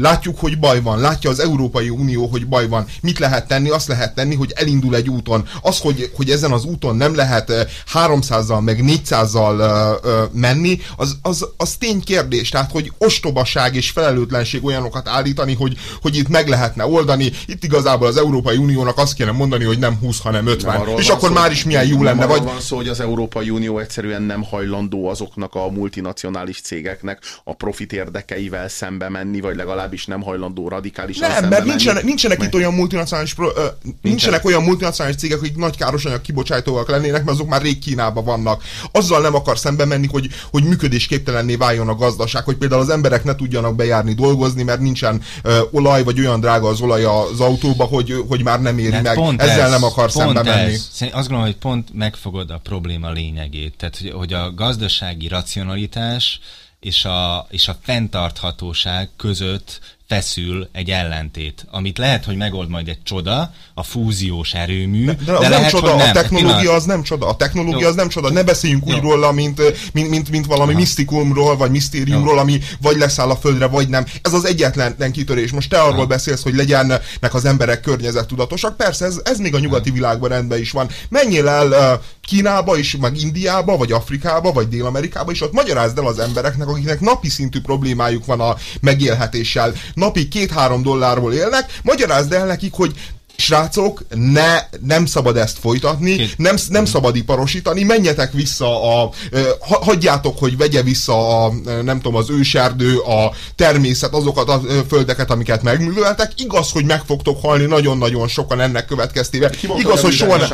Látjuk, hogy baj van, látja az Európai Unió, hogy baj van. Mit lehet tenni? Azt lehet tenni, hogy elindul egy úton. Az, hogy, hogy ezen az úton nem lehet 300-zal, meg 400-zal uh, uh, menni, az, az, az ténykérdés. Tehát, hogy ostobaság és felelőtlenség olyanokat állítani, hogy, hogy itt meg lehetne oldani. Itt igazából az Európai Uniónak azt kéne mondani, hogy nem 20, hanem 50. És akkor szó, már is milyen jó lenne. Vagy... van szó, hogy az Európai Unió egyszerűen nem hajlandó azoknak a multinacionális cégeknek a profit érdekeivel szembe menni, vagy legalább legalábbis nem hajlandó radikálisan Nem, mert nincsenek, nincsenek mert... itt olyan multinacionális, pro, ö, nincsenek olyan multinacionális cégek, akik nagy károsanyag kibocsátóak lennének, mert azok már rég Kínában vannak. Azzal nem akar szembe menni, hogy, hogy működésképtelenné váljon a gazdaság, hogy például az emberek ne tudjanak bejárni dolgozni, mert nincsen ö, olaj, vagy olyan drága az olaj az autóba, hogy, hogy már nem éri De meg. Pont Ezzel ez, nem akar szembe ez. menni. Azt gondolom, hogy pont megfogod a probléma lényegét. Tehát, hogy, hogy a gazdasági racionalitás és a, és a fenntarthatóság között feszül egy ellentét, amit lehet, hogy megold majd egy csoda, a fúziós erőmű, de, de, az de nem lehet, csoda, nem. a technológia az nem csoda, a technológia Jó. az nem csoda, ne beszéljünk Jó. úgy róla, mint, mint, mint, mint valami Aha. misztikumról, vagy misztériumról, Jó. ami vagy leszáll a földre, vagy nem. Ez az egyetlen kitörés. Most te arról Aha. beszélsz, hogy legyenek az emberek környezettudatosak, persze ez, ez még a nyugati Aha. világban rendben is van. Menjél el uh, Kínába is, meg Indiába, vagy Afrikába, vagy Dél-Amerikába, és ott magyarázd el az embereknek, akiknek napi szintű problémájuk van a megélhetéssel, napi két-három dollárból élnek, magyarázd el nekik, hogy srácok, ne, nem szabad ezt folytatni, nem, nem szabad iparosítani, menjetek vissza a, hagyjátok, hogy vegye vissza a, nem tudom, az őserdő, a természet, azokat a földeket, amiket megműveltek. Igaz, hogy meg fogtok halni nagyon-nagyon sokan ennek következtében. Igaz, hogy soha nem.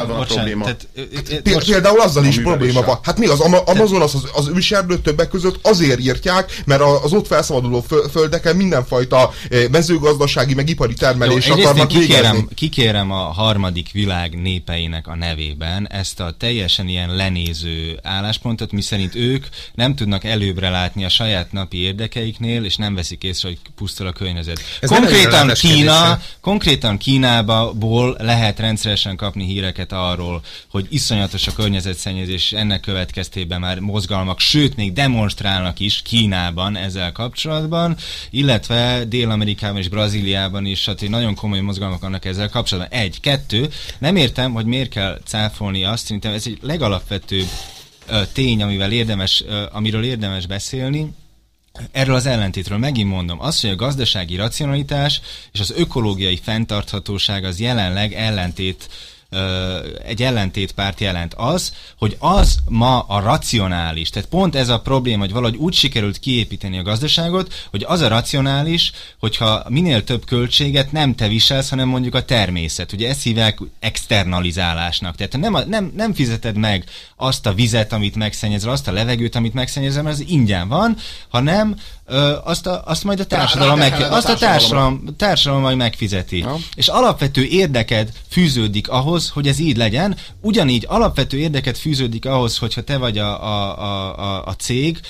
Például azzal is probléma van. Hát mi az Amazon, az, az őserdő többek között azért írtják, mert az ott felszabaduló földeken mindenfajta mezőgazdasági, meg ipari termelés akarnak végezni kikérem a harmadik világ népeinek a nevében ezt a teljesen ilyen lenéző álláspontot, miszerint ők nem tudnak előbbre látni a saját napi érdekeiknél, és nem veszik észre, hogy pusztul a környezet. Ez konkrétan Kína, konkrétan Kínából lehet rendszeresen kapni híreket arról, hogy iszonyatos a környezetszennyezés, és ennek következtében már mozgalmak, sőt, még demonstrálnak is Kínában ezzel kapcsolatban, illetve Dél-Amerikában és Brazíliában is, stb. nagyon komoly mozgalmak vannak ezzel kapcsolatban kapcsolatban. Egy. Kettő. Nem értem, hogy miért kell cáfolni azt, szerintem ez egy legalapvetőbb ö, tény, amivel érdemes, ö, amiről érdemes beszélni, Erről az ellentétről megint mondom, az, hogy a gazdasági racionalitás és az ökológiai fenntarthatóság az jelenleg ellentét egy ellentétpárt jelent az, hogy az ma a racionális, tehát pont ez a probléma, hogy valahogy úgy sikerült kiépíteni a gazdaságot, hogy az a racionális, hogyha minél több költséget nem te viselsz, hanem mondjuk a természet. Ugye ezt hívják externalizálásnak. Tehát nem, a, nem, nem fizeted meg azt a vizet, amit megszennyezel, azt a levegőt, amit megszennyezel, mert az ingyen van, hanem ö, azt, a, azt majd a társadalom, meg, azt a társadalom, társadalom majd megfizeti. Ja. És alapvető érdeked fűződik ahhoz, hogy ez így legyen, ugyanígy alapvető érdeket fűződik ahhoz, hogyha te vagy a, a, a, a, a cég,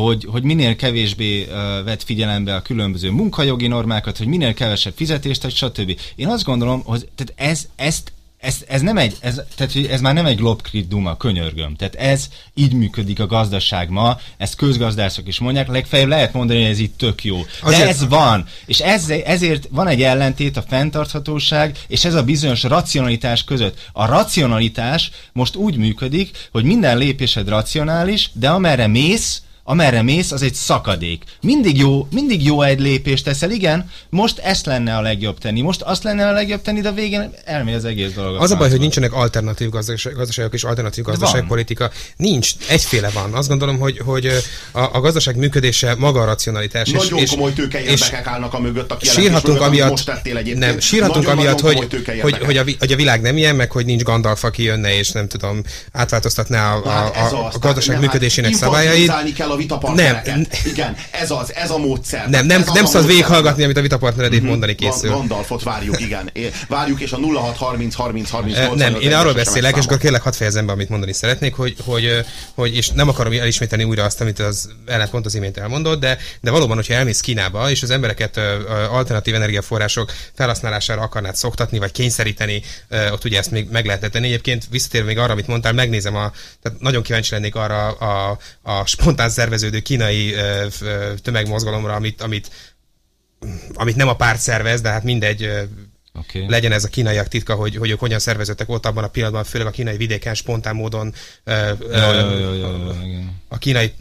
hogy, hogy minél kevésbé uh, vett figyelembe a különböző munkajogi normákat, hogy minél kevesebb fizetést, vagy stb. Én azt gondolom, hogy tehát ez, ezt ez, ez, nem egy, ez, tehát ez már nem egy lopkrit duma, könyörgöm. Tehát ez így működik a gazdaság ma, ezt közgazdászok is mondják, legfeljebb lehet mondani, hogy ez itt tök jó. De Azért... ez van. És ez, ezért van egy ellentét a fenntarthatóság és ez a bizonyos racionalitás között. A racionalitás most úgy működik, hogy minden lépésed racionális, de amerre mész, amerre mész, az egy szakadék. Mindig jó, mindig jó egy lépést teszel, igen, most ezt lenne a legjobb tenni, most azt lenne a legjobb tenni, de a végén elmegy az egész dolog. Az a baj, hogy nincsenek alternatív gazdaságok és alternatív gazdaságpolitika. Nincs, egyféle van. Azt gondolom, hogy, hogy a, a gazdaság működése maga a racionalitás. Nagyon és, komoly tőkeérdekek állnak a mögött, a sírhatunk amiatt, most tettél egyébként. Nem, sírhatunk nagyon, amiatt, nagyon hogy, hogy, hogy, a, hogy a világ nem ilyen, meg hogy nincs Gandalf, aki jönne és nem tudom, átváltoztatná a, a, hát a, a gazdaság működésének szabályait. kell a vitapartnereket. Nem. Igen, ez az, ez a módszer. Nem, nem, nem szabad végighallgatni, amit a vitapartnered itt mhm. mondani készül. Gandalfot várjuk, igen. Várjuk, és a 0630 30 30 Nem, én arról beszélek, és akkor kérlek hadd fejezem be, amit mondani szeretnék, hogy, hogy, hogy és nem akarom elismételni újra azt, amit az ellen pont az imént elmondott, de, de valóban, hogyha elmész Kínába, és az embereket alternatív energiaforrások felhasználására akarnád szoktatni, vagy kényszeríteni, ott ugye ezt még meg lehetne tenni. Egyébként visszatérve még arra, amit mondtál, megnézem a, tehát nagyon kíváncsi lennék arra a, a, a spontán szerveződő kínai tömegmozgalomra, amit, amit, amit nem a párt szervez, de hát mindegy, Okay. Legyen ez a kínaiak titka, hogy, hogy ők hogyan szerveződtek ott abban a pillanatban, főleg a kínai vidéken spontán módon a kínai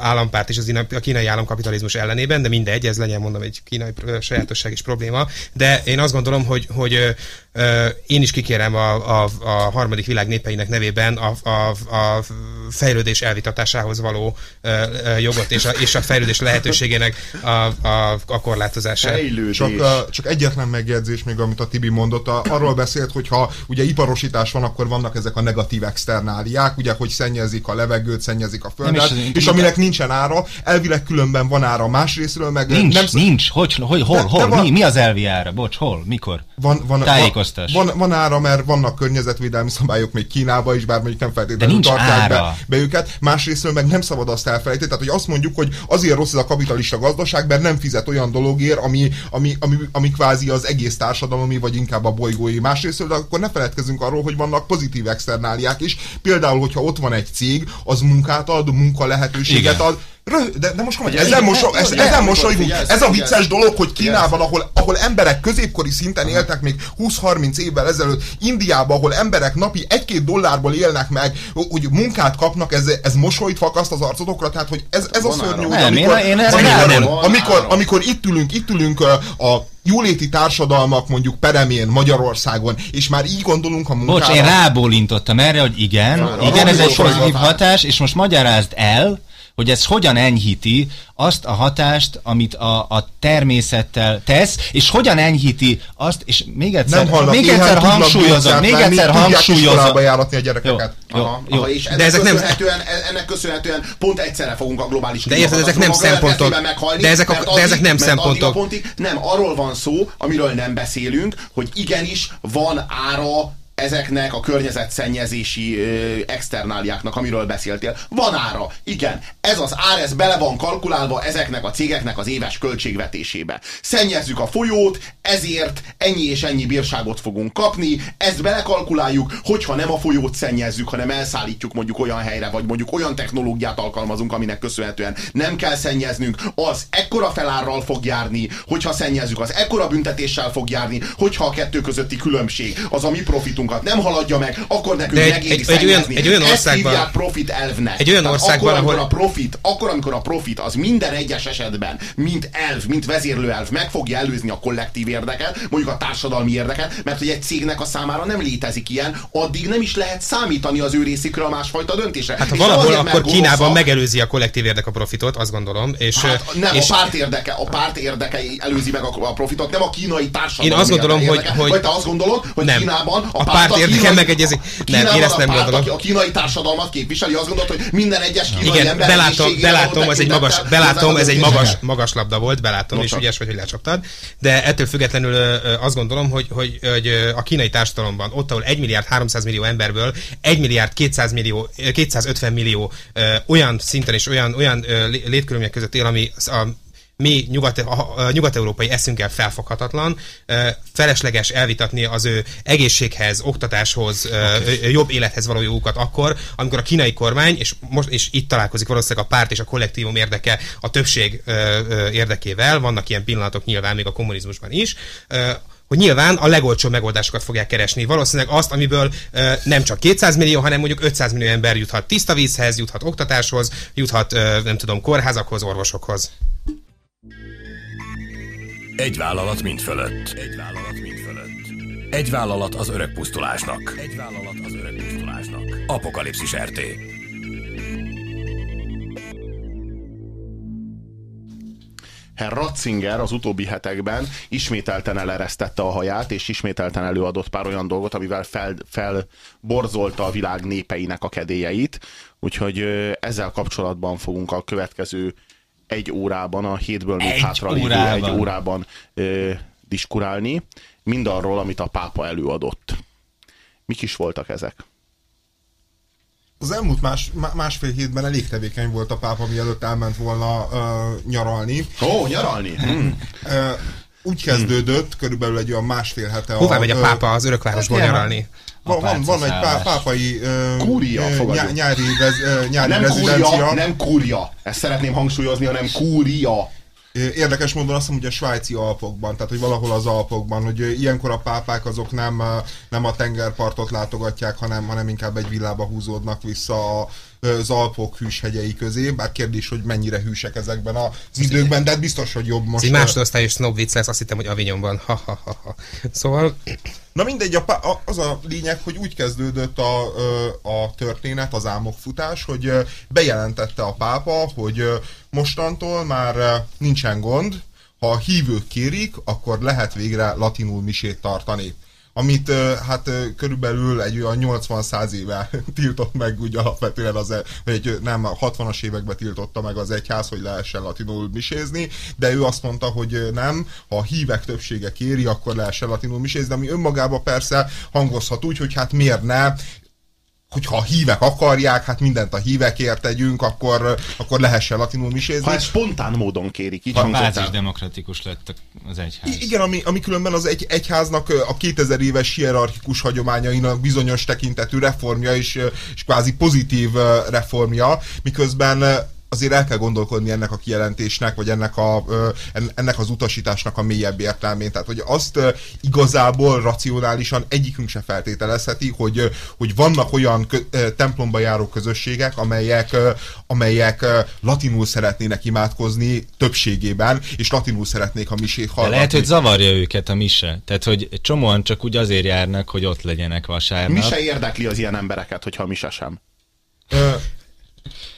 állampárt és az, a kínai államkapitalizmus ellenében, de mindegy, ez legyen mondom egy kínai sajátosság és probléma. De én azt gondolom, hogy, hogy én is kikérem a, a, a harmadik világ népeinek nevében a, a, a fejlődés elvitatásához való jogot és a, és a fejlődés lehetőségének a, a, a korlátozását. Csak, csak egyetlen megjegyzés még, amit a Tibi mondott, arról beszélt, hogy ha ugye iparosítás van, akkor vannak ezek a negatív externáliák, ugye, hogy szennyezik a levegőt, szennyezik a földet, és, és aminek nincsen ára, elvileg különben van ára másrésztről, meg nincs, nem... nincs, hogy, hogy hol, de, hol, de van, mi, mi az elvi ára, bocs, hol, mikor? Van, van, Tájékoztás. Van, van, van ára, mert vannak környezetvédelmi szabályok még Kínába is, bár mondjuk nem feltétlenül tartják be, be, őket, másrésztről meg nem szabad azt elfelejteni, tehát hogy azt mondjuk, hogy azért rossz ez a kapitalista gazdaság, mert nem fizet olyan dologért, ami, ami, ami, ami kvázi az egész társadalom társadalmi, vagy inkább a bolygói. Másrészt, de akkor ne feledkezzünk arról, hogy vannak pozitív externáliák is. Például, hogyha ott van egy cég, az munkát ad, munka lehetőséget ad, De, de most komolyan, ezzel, moso, ez, ezzel mosolygunk. Ez a vicces dolog, hogy Kínában, ahol, ahol emberek középkori szinten éltek még 20-30 évvel ezelőtt, Indiában, ahol emberek napi 1-2 dollárból élnek meg, úgy munkát kapnak, ez, ez mosolyt fakaszt az arcotokra, tehát hogy ez, ez a szörnyű, amikor, én, én amikor, amikor, amikor itt ülünk, itt ülünk a jóléti társadalmak mondjuk peremén Magyarországon, és már így gondolunk a munkára. Bocs, én rábólintottam erre, hogy igen, igen, ez egy pozitív hatás, és most magyarázd el, hogy ez hogyan enyhíti azt a hatást, amit a, a természettel tesz, és hogyan enyhíti azt, és még egyszer, nem még egyszer hangsúlyozom, még egyszer hangsúlyozom. járatni a gyerekeket. Jó, jó, Aha, jó. És de ezek nem... ennek köszönhetően pont egyszerre fogunk a globális De érted, ezek nem szempontok. Meghalni, de ezek, a, de ezek nem szempontok. Pontig, nem, arról van szó, amiről nem beszélünk, hogy igenis van ára ezeknek a környezetszennyezési ö, externáliáknak, amiről beszéltél. Van ára, igen. Ez az ár, ez bele van kalkulálva ezeknek a cégeknek az éves költségvetésébe. Szennyezzük a folyót, ezért ennyi és ennyi bírságot fogunk kapni, ezt belekalkuláljuk, hogyha nem a folyót szennyezzük, hanem elszállítjuk mondjuk olyan helyre, vagy mondjuk olyan technológiát alkalmazunk, aminek köszönhetően nem kell szennyeznünk, az ekkora felárral fog járni, hogyha szennyezzük, az ekkora büntetéssel fog járni, hogyha a kettő közötti különbség az a mi profitunk piacukat nem haladja meg, akkor nekünk De egy, egy, egy, olyan, egy olyan országban, Ezt profit elvnek. Egy olyan országban, akkor, ahol... a profit, akkor, amikor a profit az minden egyes esetben, mint elv, mint vezérlőelv meg fogja előzni a kollektív érdeket, mondjuk a társadalmi érdeket, mert hogy egy cégnek a számára nem létezik ilyen, addig nem is lehet számítani az ő részükről a másfajta döntésre. Hát ha valahol, azért, akkor Kínában megelőzi a kollektív érdek a profitot, azt gondolom. És, hát nem, és, a párt érdeke, a párt érdeke előzi meg a profitot, nem a kínai társadalom. Én azt gondolom, érdeke, hogy, hogy... Vagy te azt gondolod, hogy nem. Kínában a, a párt párt érdeke megegyezik. Nem, én ezt nem gondolom. A kínai társadalmat képviseli, azt gondolod, hogy minden egyes kínai Igen, ember belátom, belátom, ez egy magas, belátom, ez egy magas, magas labda volt, belátom, és ügyes vagy, hogy lecsaptad. De ettől függetlenül azt gondolom, hogy, hogy, hogy a kínai társadalomban, ott, ahol 1 milliárd 300 millió emberből 1 milliárd 200 millió, 250 millió olyan szinten és olyan, olyan létkörülmények között él, ami a mi nyugat, a, a nyugat-európai eszünkkel felfoghatatlan, felesleges elvitatni az ő egészséghez, oktatáshoz, okay. jobb élethez való jogukat akkor, amikor a kínai kormány, és, most, és itt találkozik valószínűleg a párt és a kollektívum érdeke a többség érdekével, vannak ilyen pillanatok nyilván még a kommunizmusban is, hogy nyilván a legolcsóbb megoldásokat fogják keresni. Valószínűleg azt, amiből ö, nem csak 200 millió, hanem mondjuk 500 millió ember juthat tiszta vízhez, juthat oktatáshoz, juthat, ö, nem tudom, kórházakhoz, orvosokhoz. Egy vállalat mind fölött. Egy vállalat mind fölött. Egy vállalat az öreg pusztulásnak. Egy vállalat az öreg pusztulásnak. Apokalipszis RT. Herr Ratzinger az utóbbi hetekben ismételten eleresztette a haját, és ismételten előadott pár olyan dolgot, amivel fel, felborzolta a világ népeinek a kedélyeit. Úgyhogy ezzel kapcsolatban fogunk a következő egy órában, a hétből még hátra lévő egy órában ö, diskurálni, mindarról, amit a pápa előadott. Mik is voltak ezek? Az elmúlt más, másfél hétben elég tevékeny volt a pápa, mielőtt elment volna uh, nyaralni. Ó, nyaralni? Hmm. Úgy kezdődött, körülbelül egy olyan másfél hete. Hová a, megy a pápa az örökvárosból nyaralni? Van, van, van egy pá, pápai uh, kúria, uh, nyári, rez, uh, nyári nem rezidencia. Kúria, nem kúria. Ezt szeretném hangsúlyozni, hanem kúria. Érdekes módon azt mondom, hogy a svájci Alpokban, tehát hogy valahol az Alpokban, hogy ilyenkor a pápák azok nem, nem a tengerpartot látogatják, hanem, hanem inkább egy villába húzódnak vissza a, az Alpok hűshegyei közé, bár kérdés, hogy mennyire hűsek ezekben az időkben, de hát biztos, hogy jobb most. Ez egy másodosztályos snob vicc lesz, azt hittem, hogy Avignonban. Ha, ha, ha, ha. Szóval... Na mindegy, a, a, az a lényeg, hogy úgy kezdődött a, a történet, az álmokfutás, hogy bejelentette a pápa, hogy mostantól már nincsen gond, ha a hívők kérik, akkor lehet végre latinul misét tartani amit hát körülbelül egy olyan 80-100 éve *laughs* tiltott meg ugye alapvetően az, e, vagy nem, 60-as években tiltotta meg az egyház, hogy lehessen latinul misézni, de ő azt mondta, hogy nem, ha a hívek többsége kéri, akkor lehessen latinul misézni, ami önmagában persze hangozhat úgy, hogy hát miért ne, hogyha a hívek akarják, hát mindent a hívekért tegyünk, akkor, akkor lehessen latinul misézni. Ha ezt spontán módon kérik, így hangzott demokratikus lett az egyház. I- igen, ami, ami különben az egy, egyháznak a 2000 éves hierarchikus hagyományainak bizonyos tekintetű reformja és, és kvázi pozitív reformja, miközben azért el kell gondolkodni ennek a kijelentésnek, vagy ennek, a, ennek az utasításnak a mélyebb értelmén. Tehát, hogy azt igazából racionálisan egyikünk se feltételezheti, hogy, hogy vannak olyan templomba járó közösségek, amelyek, amelyek latinul szeretnének imádkozni többségében, és latinul szeretnék a misét hallgatni. De lehet, hogy zavarja őket a mise. Tehát, hogy csomóan csak úgy azért járnak, hogy ott legyenek vasárnap. Mise érdekli az ilyen embereket, hogyha a mise sem.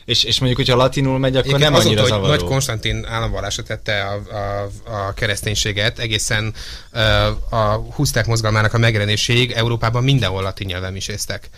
És, és mondjuk, hogyha latinul megy, akkor nem azóta, annyira hogy zavaró. Nagy Konstantin államvallása tette a, a, a kereszténységet, egészen uh, a húzták mozgalmának a megjelenéséig Európában mindenhol latin nyelven miséztek.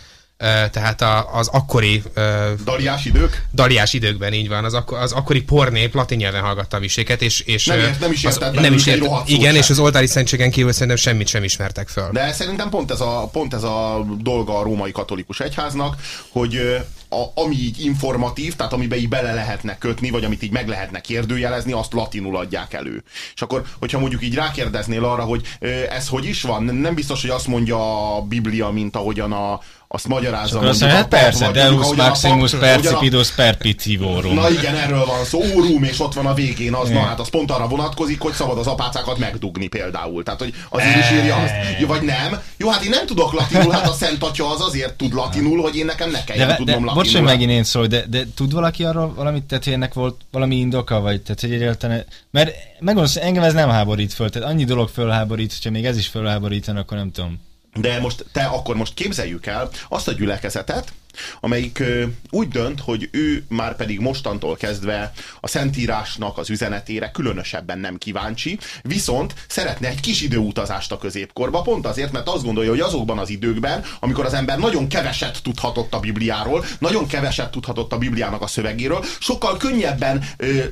Tehát a, az akkori... Uh, Daliás idők? Daliás időkben így van, az, ak- az akkori pornép latin nyelven hallgatta a miséket, és, és Nem ért- nem is az, értett nem is ért, Igen, sem. és az oltári szentségen kívül szerintem semmit sem ismertek föl. De szerintem pont ez, a, pont ez a dolga a római katolikus egyháznak, hogy a, ami így informatív, tehát amiben így bele lehetne kötni, vagy amit így meg lehetne kérdőjelezni, azt latinul adják elő. És akkor, hogyha mondjuk így rákérdeznél arra, hogy ez hogy is van, nem biztos, hogy azt mondja a Biblia, mint ahogyan a, azt magyarázza. Azt mondjuk hát persze, vagy Deus Maximus pap, Percipidus Perpitivorum. Na igen, erről van szó. Órum, és ott van a végén az, na hát az pont arra vonatkozik, hogy szabad az apácákat megdugni például. Tehát, hogy az is írja azt. Jó, vagy nem? Jó, hát én nem tudok latinul, hát a Szent Atya az azért tud latinul, hogy én nekem ne kelljen De, de tudnom latinul. bocs, hogy megint én szól, de, de tud valaki arról valamit, tehát ennek volt valami indoka, vagy tehát hogy egyáltalán, mert megmondom, engem ez nem háborít föl, tehát annyi dolog fölháborít, hogyha még ez is fölháborítana, akkor nem tudom. De most te akkor most képzeljük el azt a gyülekezetet, amelyik ö, úgy dönt, hogy ő már pedig mostantól kezdve a Szentírásnak az üzenetére különösebben nem kíváncsi, viszont szeretne egy kis időutazást a középkorba, pont azért, mert azt gondolja, hogy azokban az időkben, amikor az ember nagyon keveset tudhatott a Bibliáról, nagyon keveset tudhatott a Bibliának a szövegéről, sokkal könnyebben ö,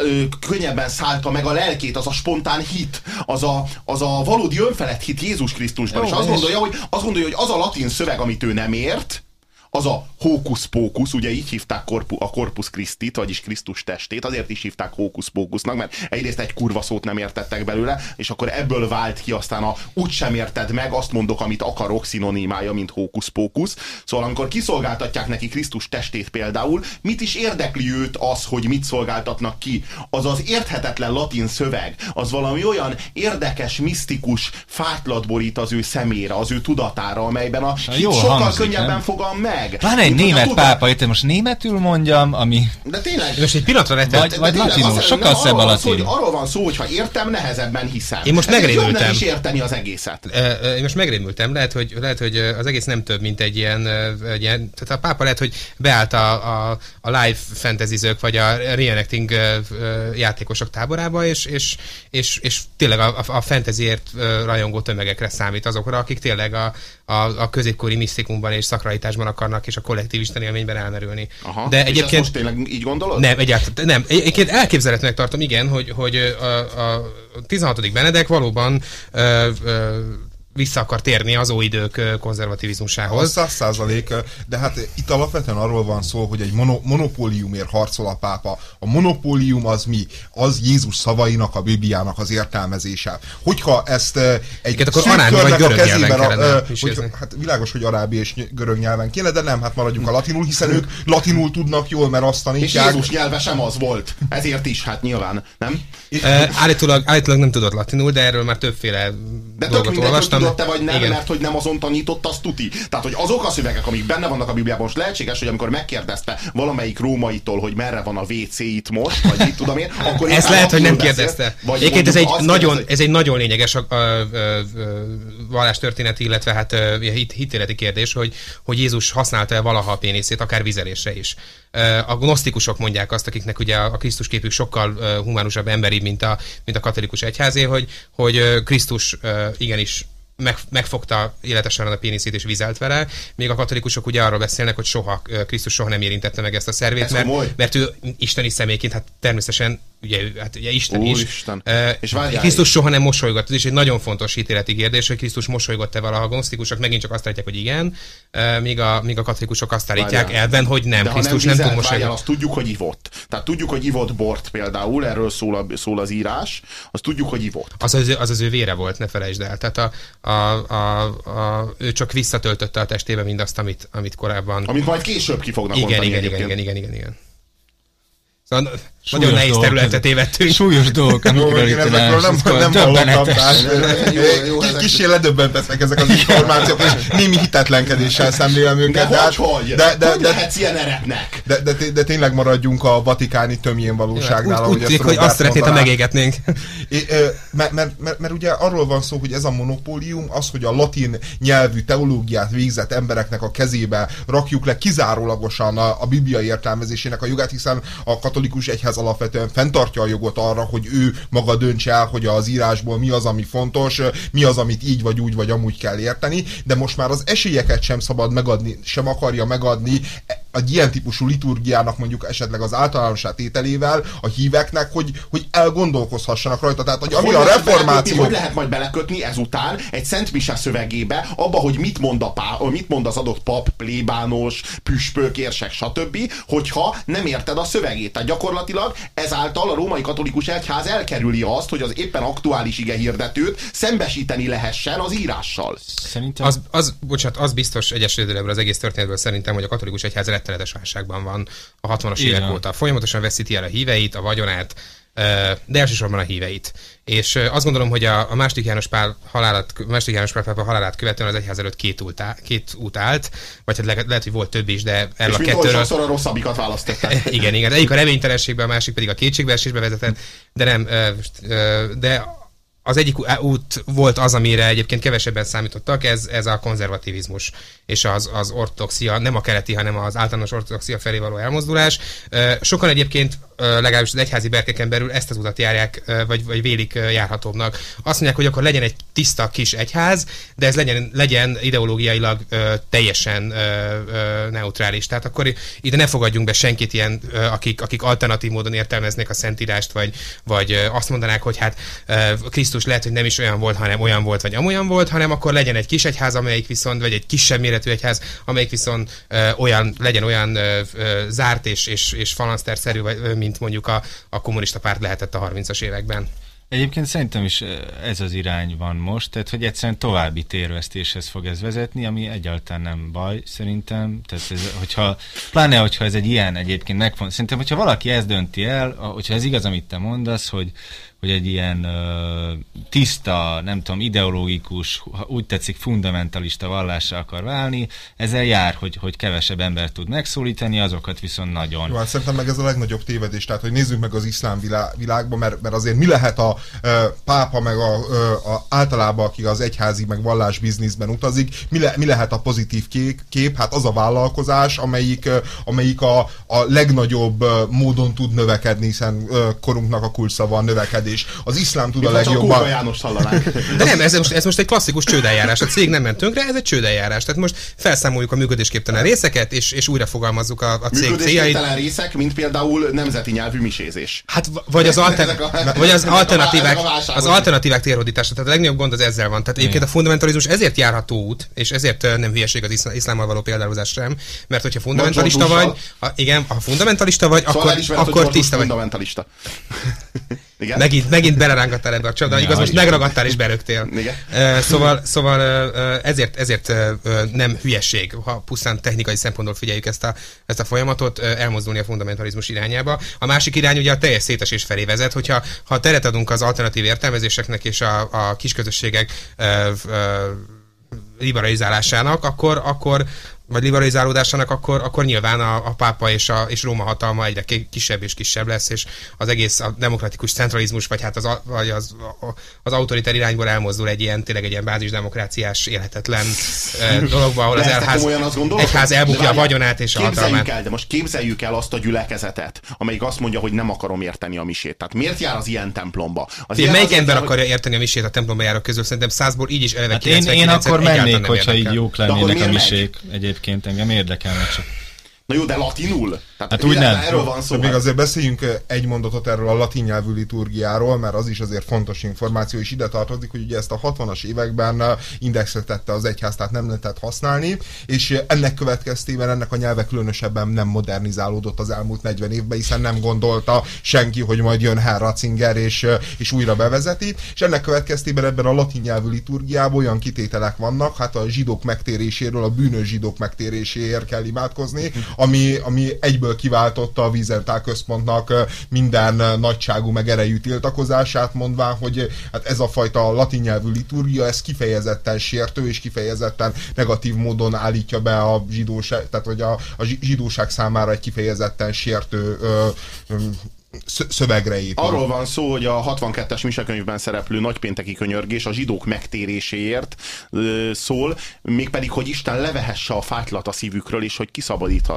ö, könnyebben szállta meg a lelkét, az a spontán hit, az a, az a valódi önfelett hit Jézus Krisztusban. Jó, és azt és- gondolja, hogy, azt gondolja, hogy az a latin szöveg, amit ő nem ért, az a hókusz-pókusz, ugye így hívták korpu, a Corpus Christit, vagyis Krisztus testét, azért is hívták hókusz-pókusznak, mert egyrészt egy kurva szót nem értettek belőle, és akkor ebből vált ki aztán a úgy sem érted meg, azt mondok, amit akarok, szinonimája, mint hókusz-pókusz. Szóval amikor kiszolgáltatják neki Krisztus testét például, mit is érdekli őt az, hogy mit szolgáltatnak ki? Az az érthetetlen latin szöveg, az valami olyan érdekes, misztikus fátlat borít az ő szemére, az ő tudatára, amelyben a hit jól sokkal hangzik, könnyebben nem? fogan meg. Van egy német tudat- pápa, itt most németül mondjam, ami... De tényleg, Most egy pillanatra Vagy- letett, vagy tényleg, latinul, sokkal szebb a latin. hogy Arról van szó, hogy ha értem, nehezebben hiszem. Én most megrémültem. nem is érteni az egészet. Ö, ö, Én most megrémültem, lehet hogy, lehet, hogy az egész nem több, mint egy ilyen, egy ilyen tehát a pápa lehet, hogy beállt a, a, a live fantasyzők, vagy a reenacting játékosok táborába, és, és, és, és tényleg a, a fantasyért rajongó tömegekre számít azokra, akik tényleg a, a, a középkori misztikumban és szakralitásban akarnak, és a kollektív istenélményben elmerülni. Aha. De egyébként... most tényleg így gondolod? Nem, egyáltalán nem. Egyébként elképzelhetőnek tartom, igen, hogy, hogy a, a 16. Benedek valóban ö, ö, vissza akar térni az ói idők ö, Az konzervativizmusához. száz százalék, de hát itt alapvetően arról van szó, hogy egy mono, monopóliumért harcol a pápa. A monopólium az mi? Az Jézus szavainak, a Bibliának az értelmezése. Hogyha ezt egy Igen, akkor arábi vagy a nyelven kezében, kellene misézni. hogy, hát világos, hogy arábi és görög nyelven kéne, de nem, hát maradjunk a latinul, hiszen ők latinul tudnak jól, mert azt És tanítják. Jézus nyelve sem az volt. Ezért is, hát nyilván, nem? Ö, állítólag, állítólag nem tudott latinul, de erről már többféle De dolgot olvastam. Tudod te vagy nem, Igen. mert hogy nem azon tanított, az tuti. Tehát, hogy azok a szövegek, amik benne vannak a Bibliában, most lehetséges, hogy amikor megkérdezte valamelyik rómaitól, hogy merre van a WC itt most, vagy itt tudom én, *laughs* akkor Ez lehet, hogy nem kérdezte. beszél, vagy Egyébként ez egy, nagyon, ez egy nagyon lényeges a, a, a, a vallástörténeti, illetve hát hit, hitéleti kérdés, hogy, hogy Jézus használta-e valaha a péniszét, akár vizelésre is. A gnosztikusok mondják azt, akiknek ugye a Krisztus képük sokkal humánusabb, emberi, mint a, mint a katolikus egyházé, hogy, hogy Krisztus igenis meg, megfogta életesen a péniszét és vizelt vele, még a katolikusok ugye arról beszélnek, hogy soha, Krisztus soha nem érintette meg ezt a szervét, Ez mert, komoly? mert ő isteni személyként, hát természetesen ugye, hát ugye Isten Úristen. is. Ö, És várjál, Krisztus soha nem mosolygott. Ez is egy nagyon fontos hitéleti kérdés, hogy Krisztus mosolygott-e valaha. A gnosztikusok megint csak azt állítják, hogy igen, ö, míg a, míg a katolikusok azt állítják Várjál. elben, hogy nem, De Krisztus nem, nem, tud vizelt, várjál, azt tudjuk, hogy ivott. Tehát tudjuk, hogy ivott bort például, erről szól, a, szól az írás, azt tudjuk, hogy ivott. Az az, az az ő vére volt, ne felejtsd el. Tehát a, a, a, a, ő csak visszatöltötte a testébe mindazt, amit, amit korábban... Amit majd később ki fognak igen, igen, igen, egyébként. igen, igen, igen, igen. Szóval nagyon nehéz területet évettünk. Súlyos dolgok, amikről itt nem, nem hallottam, kicsi ledöbbentetnek ezek az információk, és némi hitetlenkedéssel szemlélem őket. De hogy, hogy? De, de, hogy de, lehetsz ilyen eretnek? de, de, de, tényleg maradjunk a vatikáni tömjén valóságnál. Úgy, úgy tűnik, hogy azt szeretnéd, ha megégetnénk. Mert, mert, mert, mert ugye arról van szó, hogy ez a monopólium, az, hogy a latin nyelvű teológiát végzett embereknek a kezébe rakjuk le kizárólagosan a, a Biblia értelmezésének a jogát, hiszen a katolikus egyház alapvetően fenntartja a jogot arra, hogy ő maga döntse el, hogy az írásból mi az, ami fontos, mi az, amit így vagy úgy vagy amúgy kell érteni, de most már az esélyeket sem szabad megadni, sem akarja megadni egy ilyen típusú liturgiának mondjuk esetleg az általános tételével a híveknek, hogy, hogy elgondolkozhassanak rajta. Tehát, hogy ami hogy a lehet reformáció... Hogy lehet majd belekötni ezután egy Szent Mise szövegébe, abba, hogy mit mond, a pá, mit mond az adott pap, plébános, püspök, érsek, stb., hogyha nem érted a szövegét. Tehát gyakorlatilag ezáltal a római katolikus egyház elkerüli azt, hogy az éppen aktuális ige hirdetőt szembesíteni lehessen az írással. Szerintem... Az, az, bocsánat, az biztos egyes az egész történetből szerintem, hogy a katolikus egyház rettenetes válságban van a 60-as évek óta. Folyamatosan veszíti el a híveit, a vagyonát, de elsősorban a híveit. És azt gondolom, hogy a, a második János Pál halálát, második János Pál halálát követően az egyház előtt két út, áll, két út állt, vagy hát lehet, lehet, hogy volt több is, de erről a kettőről... És a rosszabbikat választották. *laughs* igen, igen. Egyik a reménytelenségben, a másik pedig a kétségbeesésbe vezetett, de nem, de az egyik út volt az, amire egyébként kevesebben számítottak, ez, ez a konzervativizmus és az, az ortodoxia, nem a keleti, hanem az általános ortodoxia felé való elmozdulás. Sokan egyébként legalábbis az egyházi berkeken belül ezt az utat járják, vagy, vagy vélik járhatóbbnak. Azt mondják, hogy akkor legyen egy tiszta kis egyház, de ez legyen, legyen ideológiailag teljesen neutrális. Tehát akkor ide ne fogadjunk be senkit ilyen, akik, akik alternatív módon értelmeznék a szentírást, vagy, vagy azt mondanák, hogy hát Krisztus lehet, hogy nem is olyan volt, hanem olyan volt, vagy amolyan volt, hanem akkor legyen egy kis egyház, amelyik viszont, vagy egy kisebb méretű egyház, amelyik viszont olyan, legyen olyan zárt és, és, és falanszterszerű, mint mint mondjuk a, a kommunista párt lehetett a 30-as években. Egyébként szerintem is ez az irány van most, tehát hogy egyszerűen további térvesztéshez fog ez vezetni, ami egyáltalán nem baj szerintem, tehát ez, hogyha, pláne hogyha ez egy ilyen egyébként megfont, szerintem hogyha valaki ezt dönti el, hogyha ez igaz, amit te mondasz, hogy, hogy egy ilyen uh, tiszta, nem tudom, ideológikus, úgy tetszik, fundamentalista vallásra akar válni, ezzel jár, hogy, hogy kevesebb ember tud megszólítani, azokat viszont nagyon. Jó, hát szerintem meg ez a legnagyobb tévedés, tehát hogy nézzük meg az iszlám világ, világban, mert, mert azért mi lehet a uh, pápa, meg a, uh, a, általában, aki az egyházi, meg vallás bizniszben utazik, mi, le, mi lehet a pozitív kép, kép? Hát az a vállalkozás, amelyik, uh, amelyik a, a legnagyobb módon tud növekedni, hiszen uh, korunknak a kulcsszava a növekedés is. Az iszlám tud Mi a legjobban. János De *laughs* nem, ez most, ez most egy klasszikus csődeljárás. A cég nem ment tönkre, ez egy csődeljárás. Tehát most felszámoljuk a működésképtelen részeket, és, és újra fogalmazzuk a, a cég céljait. részek, mint például nemzeti nyelvű misézés. Hát vagy az, *laughs* alter, a, vagy az *laughs* alternatívák, az alternatívák térodítása. Tehát a legnagyobb gond az ezzel van. Tehát egyébként a fundamentalizmus ezért járható út, és ezért nem hülyeség az iszlámmal való példálozás sem, mert hogyha fundamentalista vagy, ha, igen, ha fundamentalista vagy, szóval akkor, akkor tiszta vagy. Fundamentalista. Igen? Megint, megint belerángattál ebbe a csapda, igaz, most megragadtál és berögtél. Igen. Szóval, szóval ezért, ezért nem hülyeség, ha pusztán technikai szempontból figyeljük ezt a, ezt a folyamatot, elmozdulni a fundamentalizmus irányába. A másik irány ugye a teljes szétesés felé vezet, hogyha ha teret adunk az alternatív értelmezéseknek és a, a kisközösségek liberalizálásának, akkor, akkor vagy liberalizálódásának, akkor, akkor nyilván a, a pápa és, a, és Róma hatalma egyre kisebb és kisebb lesz, és az egész a demokratikus centralizmus, vagy hát az, vagy az, az autoritár irányból elmozdul egy ilyen, tényleg egy ilyen bázisdemokráciás élhetetlen *laughs* dologba, ahol az elház, egyház elbukja a vagyonát és a hatalmát. El, de most képzeljük el azt a gyülekezetet, amelyik azt mondja, hogy nem akarom érteni a misét. Tehát miért jár az ilyen templomba? Az ilyen melyik ember hogy... akarja érteni a misét a templomba járok közül? Szerintem százból így is eleve hát én, én akkor mennék, hogyha így jók lennének a misék egyébként egyébként engem érdekelne csak. Na jó, de latinul? Tehát hát úgy nem. Erről van szó. Még hát. azért beszéljünk egy mondatot erről a latin nyelvű liturgiáról, mert az is azért fontos információ, és ide tartozik, hogy ugye ezt a 60-as években indexre tette az egyház, tehát nem lehetett használni, és ennek következtében ennek a nyelve különösebben nem modernizálódott az elmúlt 40 évben, hiszen nem gondolta senki, hogy majd jön Herr Ratzinger és, és újra bevezeti, és ennek következtében ebben a latin nyelvű liturgiában olyan kitételek vannak, hát a zsidók megtéréséről, a bűnös zsidók megtéréséért kell imádkozni, ami, ami egyből kiváltotta a Vízentál központnak minden nagyságú meg erejű tiltakozását, mondván, hogy hát ez a fajta latin nyelvű liturgia, ez kifejezetten sértő és kifejezetten negatív módon állítja be a zsidóság, tehát hogy a, a zsidóság számára egy kifejezetten sértő ö, ö, szövegre épül. Arról van szó, hogy a 62-es misekönyvben szereplő nagypénteki könyörgés a zsidók megtéréséért ö, szól, mégpedig, hogy Isten levehesse a fájtlat a szívükről, és hogy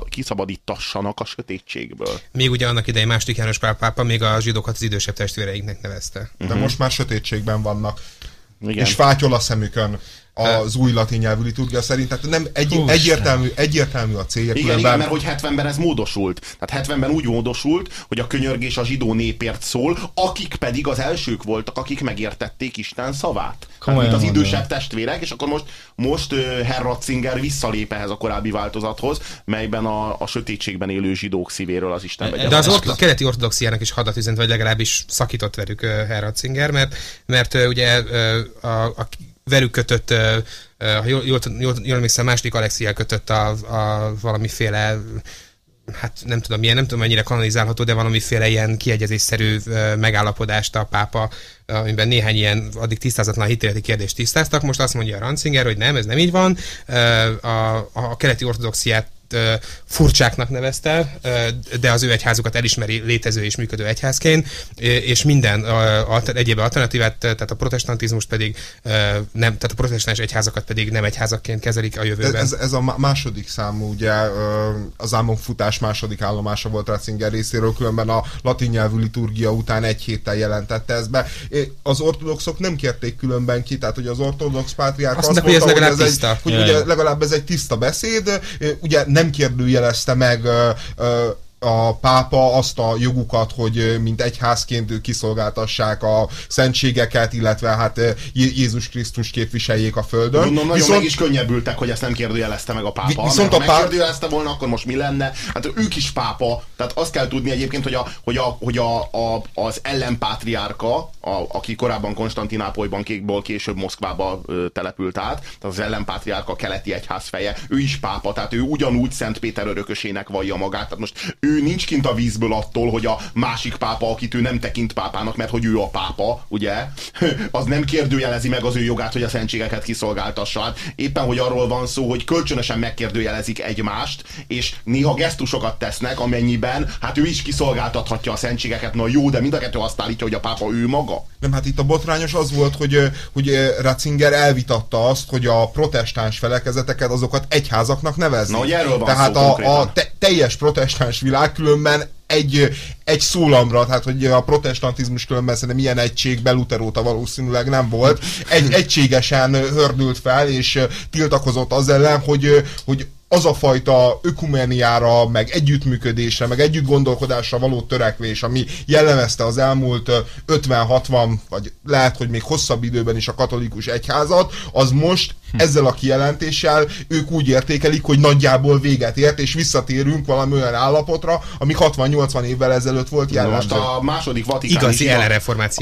kiszabadítassanak a sötétségből. Még ugye annak idején második János Pál pápa még a zsidókat az idősebb testvéreinknek nevezte. De uh-huh. most már sötétségben vannak. Igen. És fátyol a szemükön az új latin nyelvű liturgia szerint. Tehát nem egy, egyértelmű, egyértelmű a célja. Igen, különben... igen, mert hogy 70-ben ez módosult. Tehát 70-ben úgy módosult, hogy a könyörgés a zsidó népért szól, akik pedig az elsők voltak, akik megértették Isten szavát. Hát, mint az idősebb testvérek, és akkor most, most Herr Ratzinger visszalép ehhez a korábbi változathoz, melyben a, a sötétségben élő zsidók szívéről az Isten vegye. De az orto- keleti ortodoxiának is hadat üzent, vagy legalábbis szakított velük Herr Ratzinger, mert, mert ugye a, a velük kötött, ha jól, jól, jól, jól emlékszem, második Alexiel kötött a, a valamiféle hát nem tudom milyen, nem tudom mennyire kanalizálható, de valamiféle ilyen kiegyezésszerű megállapodást a pápa, amiben néhány ilyen addig tisztázatlan hitéleti kérdést tisztáztak. Most azt mondja a Rancinger, hogy nem, ez nem így van. A, a keleti ortodoxiát furcsáknak nevezte, de az ő egyházukat elismeri létező és működő egyházként, és minden egyéb alternatívát, tehát a protestantizmus pedig nem, tehát a protestáns egyházakat pedig nem egyházakként kezelik a jövőben. Ez, ez a második számú, ugye az álmokfutás második állomása volt Ratzinger részéről, különben a latin nyelvű liturgia után egy héttel jelentette ezt be. Az ortodoxok nem kérték különben ki, tehát hogy az ortodox pátriárka azt, azt mondta, hogy, ez, legalább hogy, ez egy, hogy ugye legalább ez egy tiszta beszéd, ugye nem kérdőjelezte meg a pápa azt a jogukat, hogy mint egyházként kiszolgáltassák a szentségeket, illetve hát Jézus Krisztus képviseljék a földön. Mondom, nagyon viszont, meg is könnyebbültek, hogy ezt nem kérdőjelezte meg a pápa. Viszont a pápa... kérdőjelezte volna, akkor most mi lenne? Hát ők is pápa, tehát azt kell tudni egyébként, hogy, a, hogy, a, hogy a, a, az ellenpátriárka, a, aki korábban Konstantinápolyban, kékból később Moszkvába ö, települt át, tehát az ellenpátriárka keleti egyház feje, ő is pápa, tehát ő ugyanúgy Szent Péter örökösének vallja magát, tehát most ő nincs kint a vízből attól, hogy a másik pápa, akit ő nem tekint pápának, mert hogy ő a pápa, ugye, *laughs* az nem kérdőjelezi meg az ő jogát, hogy a szentségeket kiszolgáltassa. Hát éppen, hogy arról van szó, hogy kölcsönösen megkérdőjelezik egymást, és néha gesztusokat tesznek, amennyiben hát ő is kiszolgáltathatja a szentségeket, na jó, de mind a kettő azt állítja, hogy a pápa ő maga. Nem, hát itt a botrányos az volt, hogy, hogy Ratzinger elvitatta azt, hogy a protestáns felekezeteket azokat egyházaknak nevezni. Na, hogy erről van Tehát szó a, a te, teljes protestáns világ különben egy, egy szólamra, tehát hogy a protestantizmus különben szerintem ilyen egység Luther óta valószínűleg nem volt, egy, *laughs* egységesen hördült fel, és tiltakozott az ellen, hogy, hogy az a fajta ökumeniára, meg együttműködésre, meg együtt gondolkodásra való törekvés, ami jellemezte az elmúlt 50-60, vagy lehet, hogy még hosszabb időben is a katolikus egyházat, az most hm. ezzel a kijelentéssel ők úgy értékelik, hogy nagyjából véget ért, és visszatérünk valami olyan állapotra, ami 60-80 évvel ezelőtt volt jellemző. Most a második vatikáni Igazi zsinat,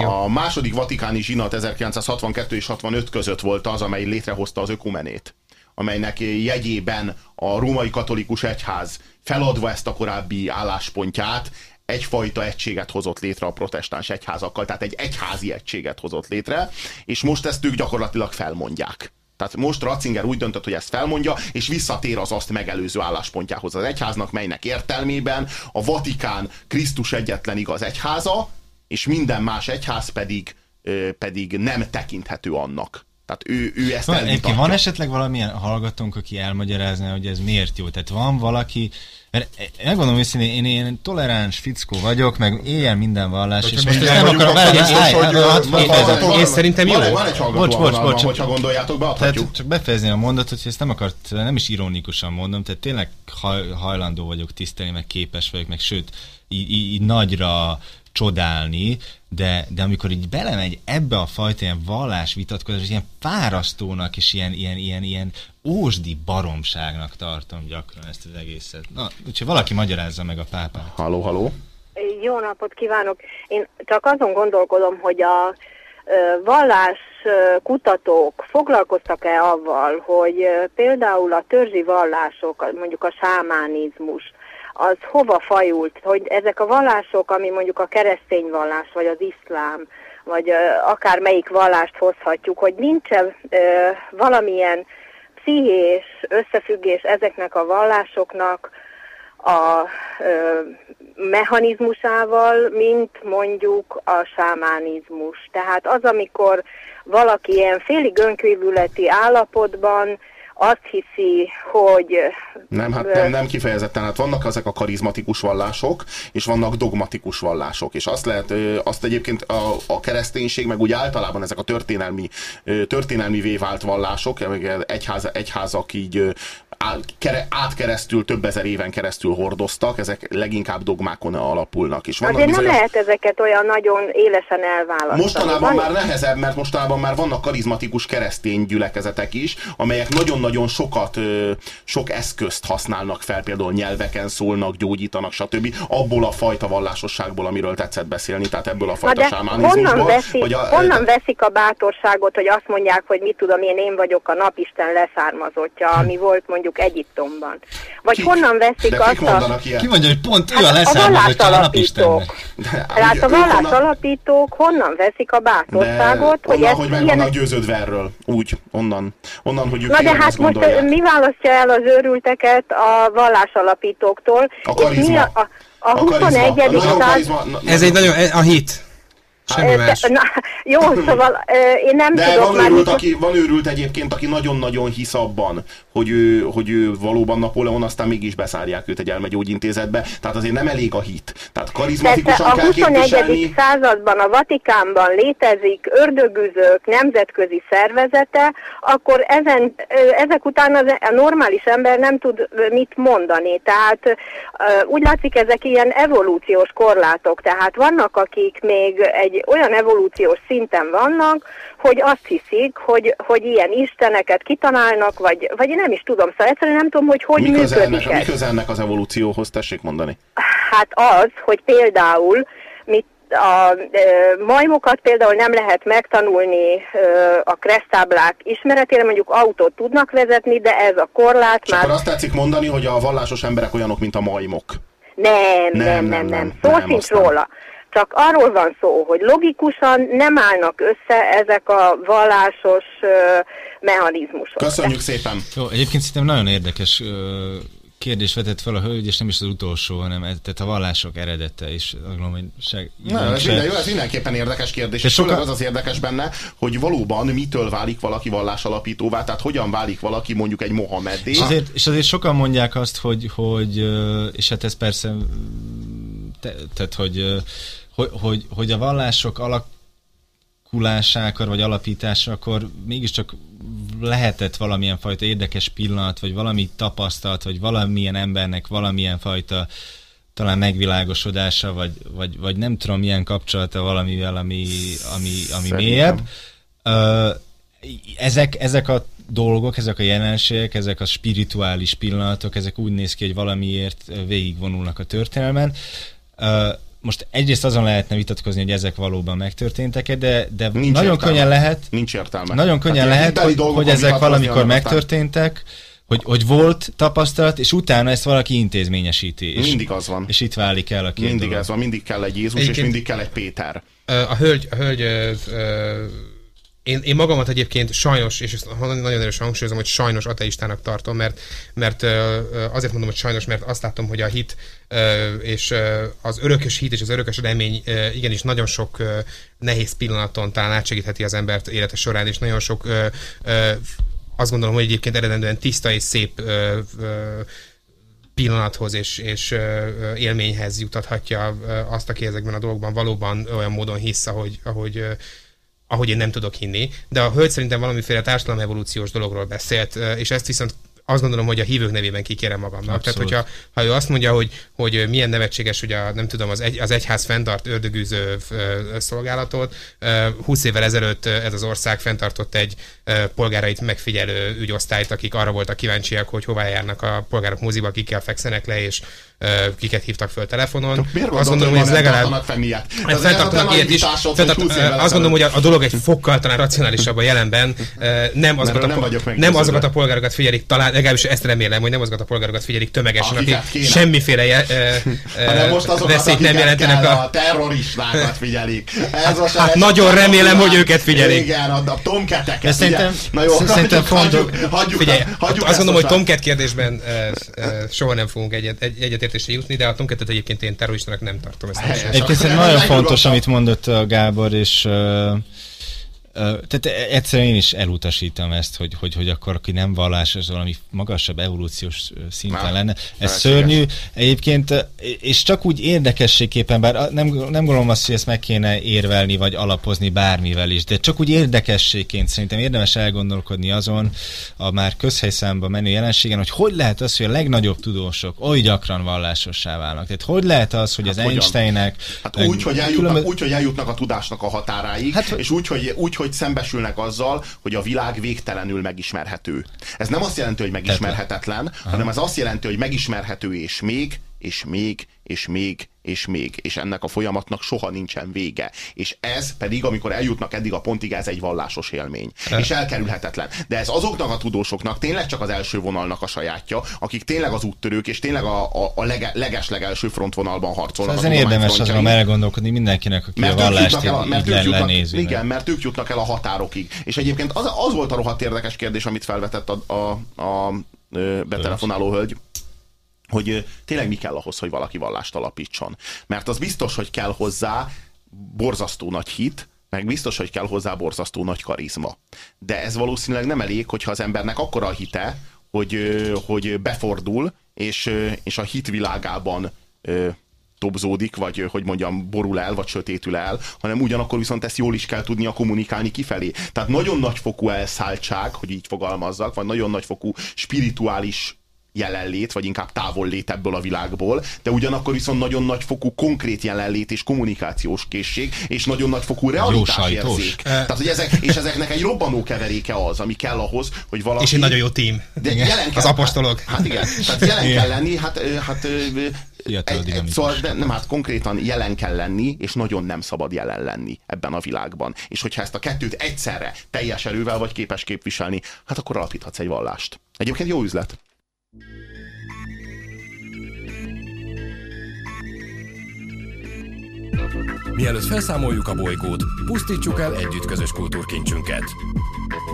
A második vatikáni zsinat 1962 és 65 között volt az, amely létrehozta az ökumenét amelynek jegyében a római katolikus egyház feladva ezt a korábbi álláspontját egyfajta egységet hozott létre a protestáns egyházakkal, tehát egy egyházi egységet hozott létre, és most ezt ők gyakorlatilag felmondják. Tehát most Ratzinger úgy döntött, hogy ezt felmondja, és visszatér az azt megelőző álláspontjához az egyháznak, melynek értelmében a Vatikán Krisztus egyetlen igaz egyháza, és minden más egyház pedig, pedig nem tekinthető annak. Tehát ő, ő ezt van, van esetleg valamilyen hallgatónk, aki elmagyarázná, hogy ez miért jó? Tehát van valaki, mert megmondom őszintén, én ilyen toleráns fickó vagyok, meg éjjel minden vallás, és most nem akarom Én szerintem jó. Van egy hallgató bocs, bocs, bocs, hogyha gondoljátok, beadhatjuk. Tehát csak befejezni a mondatot, hogy ezt nem akart, nem is ironikusan mondom, tehát tényleg hajlandó vagyok tisztelni, meg képes vagyok, meg sőt, így nagyra csodálni, de, de amikor így belemegy ebbe a fajta ilyen vallás vitatkozás, ilyen fárasztónak és ilyen, ilyen, ilyen, ilyen ósdi baromságnak tartom gyakran ezt az egészet. Na, úgyhogy valaki magyarázza meg a pápát. Halló, halló. Jó napot kívánok! Én csak azon gondolkodom, hogy a vallás kutatók foglalkoztak-e avval, hogy például a törzsi vallások, mondjuk a sámánizmus, az hova fajult, hogy ezek a vallások, ami mondjuk a keresztény vallás, vagy az iszlám, vagy akár melyik vallást hozhatjuk, hogy nincsen valamilyen pszichés összefüggés ezeknek a vallásoknak a ö, mechanizmusával, mint mondjuk a sámánizmus. Tehát az, amikor valaki ilyen félig önkívületi állapotban azt hiszi, hogy... Nem, hát nem, nem kifejezetten, hát vannak ezek a karizmatikus vallások, és vannak dogmatikus vallások, és azt lehet, azt egyébként a, a kereszténység, meg úgy általában ezek a történelmi, történelmi vévált vallások, egyház, egyházak így átkeresztül, több ezer éven keresztül hordoztak, ezek leginkább dogmákon alapulnak. És vannak Azért bizonyos... nem lehet ezeket olyan nagyon élesen elválasztani. Mostanában már nehezebb, mert mostanában már vannak karizmatikus keresztény gyülekezetek is, amelyek nagyon-nagyon sokat, sok eszközt használnak fel, például nyelveken szólnak, gyógyítanak, stb. Abból a fajta vallásosságból, amiről tetszett beszélni, tehát ebből a fajta sámánizmusból. Honnan, veszik, a, honnan veszik a bátorságot, hogy azt mondják, hogy mit tudom én, én vagyok a napisten leszármazottja, ami volt mondjuk mondjuk Egyiptomban. Vagy kik? honnan veszik De azt a... Ki mondja, hogy pont ő hát a a napistennek? Hát a vallás alapítók honnan veszik a bátorságot, de hogy onnan, hogy meg ilyen... vannak győződve erről. Úgy, onnan. Onnan, hogy ők Na de hát most mi választja el az őrülteket a vallás alapítóktól? A karizma. a, a, a 21. század... Ez egy nagyon... A hit. Semmi más. Na, jó, szóval én nem De tudok van már... Őrült, aki, van őrült egyébként, aki nagyon-nagyon hisz abban, hogy ő, hogy ő valóban Napóleon, aztán mégis beszárják őt egy elmegyógyintézetbe. Tehát azért nem elég a hit. Tehát karizmatikusan a kell 21. században a Vatikánban létezik ördögüzők nemzetközi szervezete, akkor ezen, ezek után az, a normális ember nem tud mit mondani. Tehát úgy látszik, ezek ilyen evolúciós korlátok. Tehát vannak, akik még egy olyan evolúciós szinten vannak, hogy azt hiszik, hogy, hogy ilyen isteneket kitalálnak, vagy, vagy én nem is tudom, szóval egyszerűen nem tudom, hogy hogy mi működik ennek, ez. Mi köze ennek az evolúcióhoz, tessék mondani? Hát az, hogy például mit a e, majmokat például nem lehet megtanulni e, a kresztáblák ismeretére, mondjuk autót tudnak vezetni, de ez a korlát És már... akkor azt tetszik mondani, hogy a vallásos emberek olyanok, mint a majmok. Nem, nem, nem, nem. nem. nem. Szó nem, sincs róla. Csak arról van szó, hogy logikusan nem állnak össze ezek a vallásos mechanizmusok. Köszönjük szépen! Jó, egyébként szerintem nagyon érdekes kérdés vetett fel a hölgy, és nem is az utolsó, hanem tehát a vallások eredete, és gondolom, hogy se, nem, ez. Minden, jó, ez mindenképpen érdekes kérdés, De és soka... az az érdekes benne, hogy valóban mitől válik valaki vallásalapítóvá, tehát hogyan válik valaki mondjuk egy Mohameddé. És azért, és azért sokan mondják azt, hogy, hogy és hát ez persze te, tehát, hogy hogy, hogy, hogy a vallások alakulásákor, vagy alapításakor mégiscsak lehetett valamilyen fajta érdekes pillanat, vagy valami tapasztalat, vagy valamilyen embernek valamilyen fajta talán megvilágosodása, vagy, vagy, vagy nem tudom, milyen kapcsolata valamivel, ami, ami, ami mélyebb. Ezek, ezek a dolgok, ezek a jelenségek, ezek a spirituális pillanatok, ezek úgy néz ki, hogy valamiért végigvonulnak a történelmen most egyrészt azon lehetne vitatkozni, hogy ezek valóban megtörténtek-e, de, de nincs nagyon értelme. könnyen lehet. Nincs értelme. Nagyon könnyen hát lehet, hogy, dolgok, hogy ezek valamikor megtörténtek, hogy, hogy volt tapasztalat, és utána ezt valaki intézményesíti. És, mindig az van. És itt válik el a két Mindig dolog. ez van, mindig kell egy Jézus, Egyébként, és mindig kell egy Péter. A hölgy, a hölgy ö, ö, én, én magamat egyébként sajnos, és ezt nagyon erősen hangsúlyozom, hogy sajnos ateistának tartom, mert, mert azért mondom, hogy sajnos, mert azt látom, hogy a hit és az örökös hit és az örökös remény igenis nagyon sok nehéz pillanaton talán átsegítheti az embert élete során, és nagyon sok azt gondolom, hogy egyébként eredendően tiszta és szép pillanathoz és, és élményhez jutathatja azt, aki ezekben a dolgokban valóban olyan módon hisz, ahogy, ahogy ahogy én nem tudok hinni, de a hölgy szerintem valamiféle társadalom evolúciós dologról beszélt, és ezt viszont azt gondolom, hogy a hívők nevében kikérem magamnak. Abszolút. Tehát, hogyha ha ő azt mondja, hogy, hogy milyen nevetséges, hogy a, nem tudom, az, egy, az egyház fenntart ördögűző szolgálatot. 20 évvel ezelőtt ez az ország fenntartott egy polgárait megfigyelő ügyosztályt, akik arra voltak kíváncsiak, hogy hová járnak a polgárok moziba, kikkel fekszenek le, és kiket hívtak föl telefonon. Miért azt gondolom, hogy ez legalább... Fenn ilyet? Hát fenntartanak ilyet is. Fenntartanak, azt gondolom, hogy a, dolog egy fokkal talán racionálisabb a jelenben. Nem azokat, a, nem, nem azokat a polgárokat figyelik, talán legalábbis ezt remélem, hogy nem azokat a polgárokat figyelik tömegesen, akik semmiféle je, *laughs* most veszélyt nem jelentenek. A, terroristákat figyelik. Ez hát, hát nagyon remélem, hogy őket figyelik. Igen, a, a tomketeket. Szerintem, Na jó, szerintem fontos. Azt gondolom, hogy tomket kérdésben soha nem fogunk egyetértésre jutni, de a tomketet egyébként én terroristának nem tartom. Ezt Egyébként nagyon fontos, amit mondott a Gábor, és tehát egyszerűen én is elutasítom ezt, hogy, hogy, hogy akkor aki nem vallásos, valami magasabb evolúciós szinten Már, lenne. Ez szörnyű. Egyébként, és csak úgy érdekességképpen, bár nem, nem gondolom azt, hogy ezt meg kéne érvelni, vagy alapozni bármivel is, de csak úgy érdekességként szerintem érdemes elgondolkodni azon a már közhelyszámba menő jelenségen, hogy hogy lehet az, hogy a legnagyobb tudósok oly gyakran vallásossá válnak. Tehát hogy lehet az, hogy hát az Einsteinek... Hát úgy, hogy eljutnak, különböző... úgy, hogy eljutnak a tudásnak a határáig, hát, és úgy, hogy, úgy, hogy szembesülnek azzal, hogy a világ végtelenül megismerhető. Ez nem azt jelenti, hogy megismerhetetlen, hanem ez azt jelenti, hogy megismerhető és még, és még, és még, és még, és ennek a folyamatnak soha nincsen vége. És ez pedig, amikor eljutnak eddig a pontig, ez egy vallásos élmény. E. És elkerülhetetlen. De ez azoknak a tudósoknak tényleg csak az első vonalnak a sajátja, akik tényleg az úttörők, és tényleg a, a, a lege, leges-legelső frontvonalban harcolnak. Ezen érdemes azon elgondolkodni mindenkinek, aki mert a vallást el, mert ők jutnak, Igen, mert ők jutnak el a határokig. És egyébként az, az volt a rohadt érdekes kérdés, amit felvetett a, a, a, a betelefonáló hölgy, hogy tényleg mi kell ahhoz, hogy valaki vallást alapítson. Mert az biztos, hogy kell hozzá borzasztó nagy hit, meg biztos, hogy kell hozzá borzasztó nagy karizma. De ez valószínűleg nem elég, hogyha az embernek akkora a hite, hogy, hogy befordul, és, és a hit világában tobzódik, vagy hogy mondjam, borul el, vagy sötétül el, hanem ugyanakkor viszont ezt jól is kell tudnia kommunikálni kifelé. Tehát nagyon nagyfokú elszálltság, hogy így fogalmazzak, vagy nagyon nagyfokú spirituális jelenlét, vagy inkább távollét ebből a világból, de ugyanakkor viszont nagyon nagy fokú konkrét jelenlét és kommunikációs készség, és nagyon nagy fokú realitásérzék. Tehát, hogy ezek, és ezeknek egy robbanó keveréke az, ami kell ahhoz, hogy valaki... És egy nagyon jó tím. De jelen kell, az apostolok. Hát, hát igen, tehát jelen igen. kell lenni, hát, hát Fiatal, egy, szóval de, nem, hát konkrétan jelen kell lenni, és nagyon nem szabad jelen lenni ebben a világban. És hogyha ezt a kettőt egyszerre teljes erővel vagy képes képviselni, hát akkor alapíthatsz egy vallást. Egyébként jó üzlet. Mielőtt felszámoljuk a bolygót, pusztítsuk el együtt közös kultúrkincsünket.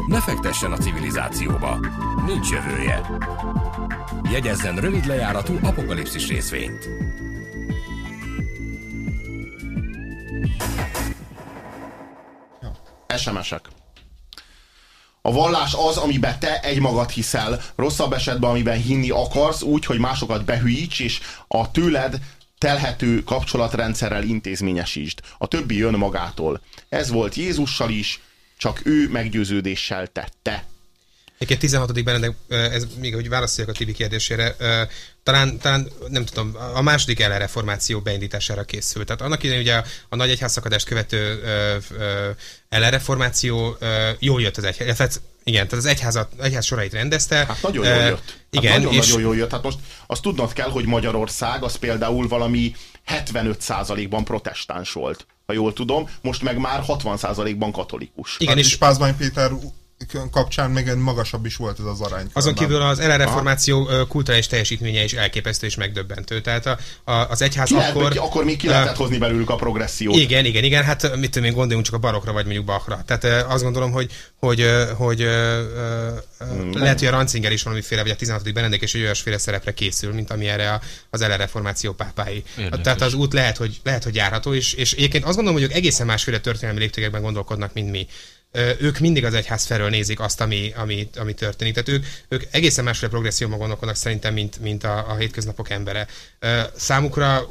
Ne fektessen a civilizációba. Nincs jövője. Jegyezzen rövid lejáratú apokalipszis részvényt. SMS-ek. A vallás az, amiben te egymagad hiszel, rosszabb esetben, amiben hinni akarsz, úgy, hogy másokat behűíts, és a tőled telhető kapcsolatrendszerrel intézményesítsd. A többi jön magától. Ez volt Jézussal is, csak ő meggyőződéssel tette. Egyébként 16. Benedek, ez még hogy válaszoljak a Tibi kérdésére, talán, talán nem tudom, a második ellenreformáció beindítására készült. Tehát annak idején ugye a nagy egyházszakadást követő ellenreformáció jól jött az egyház. Tehát, igen, tehát az egyházat, egyház sorait rendezte. Hát nagyon jól jött. Hát igen, nagyon, és... nagyon jól jött. Hát most azt tudnod kell, hogy Magyarország az például valami 75%-ban protestáns volt ha jól tudom, most meg már 60%-ban katolikus. Igen, hát és Pázmány Péter kapcsán még egy magasabb is volt ez az arány. Azon kívül az ellenreformáció kulturális teljesítménye is elképesztő és megdöbbentő. Tehát a, a, az egyház ki akkor... Lehet, akkor még ki lehetett hozni belőlük a progressziót. Igen, igen, igen. Hát mit tudom én, gondoljunk csak a barokra, vagy mondjuk Bachra. Tehát azt gondolom, hogy, hogy, hogy mm. lehet, hogy a Rancinger is valamiféle, vagy a 16. Benedek és egy olyasféle szerepre készül, mint ami erre az ellenreformáció pápái. Érdekes. Tehát az út lehet, hogy, lehet, hogy járható, és, és egyébként azt gondolom, hogy ők egészen másféle történelmi léptékekben gondolkodnak, mint mi ők mindig az egyház felől nézik azt, ami, ami, ami történik. Tehát ők, ők egészen másféle progresszióban gondolkodnak szerintem, mint, mint a, a hétköznapok embere. Számukra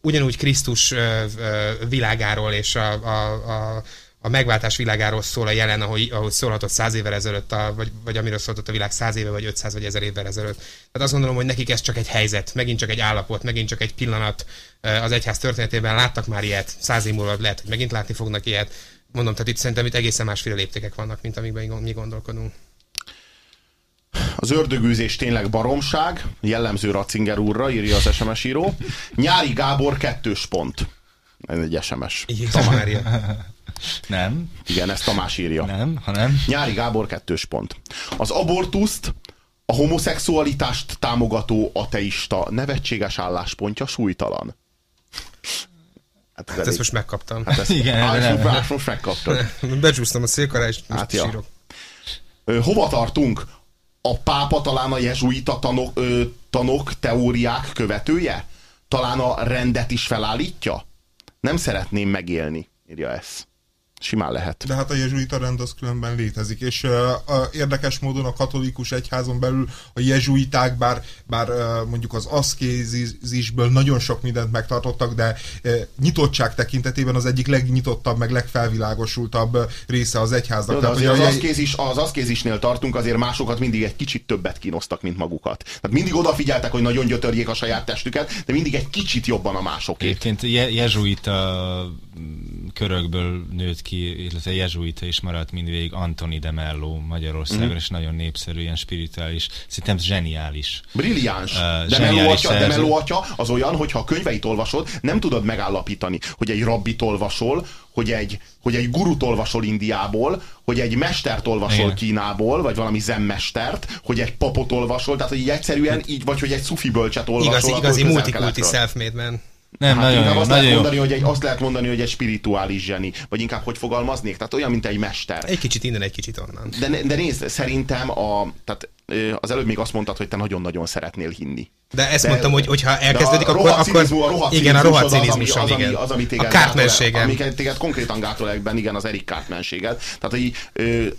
ugyanúgy Krisztus világáról és a, a, a, a megváltás világáról szól a jelen, ahogy, ahogy szólhatott száz évvel ezelőtt, a, vagy, vagy amiről szólhatott a világ száz éve, vagy 500 vagy ezer évvel ezelőtt. Tehát azt gondolom, hogy nekik ez csak egy helyzet, megint csak egy állapot, megint csak egy pillanat az egyház történetében. Láttak már ilyet, száz év múlva lehet, hogy megint látni fognak ilyet. Mondom, tehát itt szerintem itt egészen másféle léptékek vannak, mint amikben mi gondolkodunk. Az ördögűzés tényleg baromság, jellemző Ratzinger úrra, írja az SMS író. Nyári Gábor kettős pont. Ez egy SMS. Jézus Mária. Nem, Igen, ezt Tamás írja. nem, hanem Nyári Gábor kettős pont. Az abortuszt a homoszexualitást támogató ateista nevetséges álláspontja súlytalan. Hát, Hát ezt most megkaptam. hát ezt, Igen, erre most, nem. most, most megkaptad. *laughs* Becsúsztam a szék alá, és most Hát ja. sírok. Ö, hova tartunk? A pápa talán a jezsuita tanok, ö, tanok, teóriák követője? Talán a rendet is felállítja? Nem szeretném megélni, írja ez. Simán lehet. De hát a jezsuita rend az különben létezik, és uh, a, érdekes módon a katolikus egyházon belül a jezsuiták, bár, bár uh, mondjuk az aszkézisből nagyon sok mindent megtartottak, de uh, nyitottság tekintetében az egyik legnyitottabb, meg legfelvilágosultabb része az egyháznak. Jó, de Tehát, az, aszkézis, az aszkézisnél tartunk, azért másokat mindig egy kicsit többet kínoztak, mint magukat. Tehát mindig odafigyeltek, hogy nagyon gyötörjék a saját testüket, de mindig egy kicsit jobban a másokét. Egyébként je- jezsuita körökből nőtt ki, illetve jezsuita is maradt mindvégig Antoni de Mello Magyarországon, Mhm. és nagyon népszerű, ilyen spirituális, szerintem zseniális. Brilliáns. Ö, De Meló atya, de szerző. Meló atya az olyan, hogyha a könyveit olvasod, nem tudod megállapítani, hogy egy rabbit olvasol, hogy egy, hogy egy gurut olvasol Indiából, hogy egy mestert olvasol Igen. Kínából, vagy valami zenmestert, hogy egy papot olvasol, tehát hogy így egyszerűen így, vagy hogy egy szufi bölcset olvasol. Akkor igazi multikulti self-made man. Nem, Hát nagyon inkább jó, azt, nagyon lehet jó. mondani, hogy egy, azt lehet mondani, hogy egy spirituális zseni. Vagy inkább hogy fogalmaznék? Tehát olyan, mint egy mester. Egy kicsit innen, egy kicsit onnan. De, de nézd, szerintem a, tehát, az előbb még azt mondtad, hogy te nagyon-nagyon szeretnél hinni. De ezt De- mondtam, hogy hogyha elkezdődik, a akkor, akkor a igen, a rohadt cinizmus az, az, ami, igen. az, ami A téged kártmenségem. gátol- Ami téged konkrétan gátol ebben, igen, az Erik kártmenséged. Tehát, hogy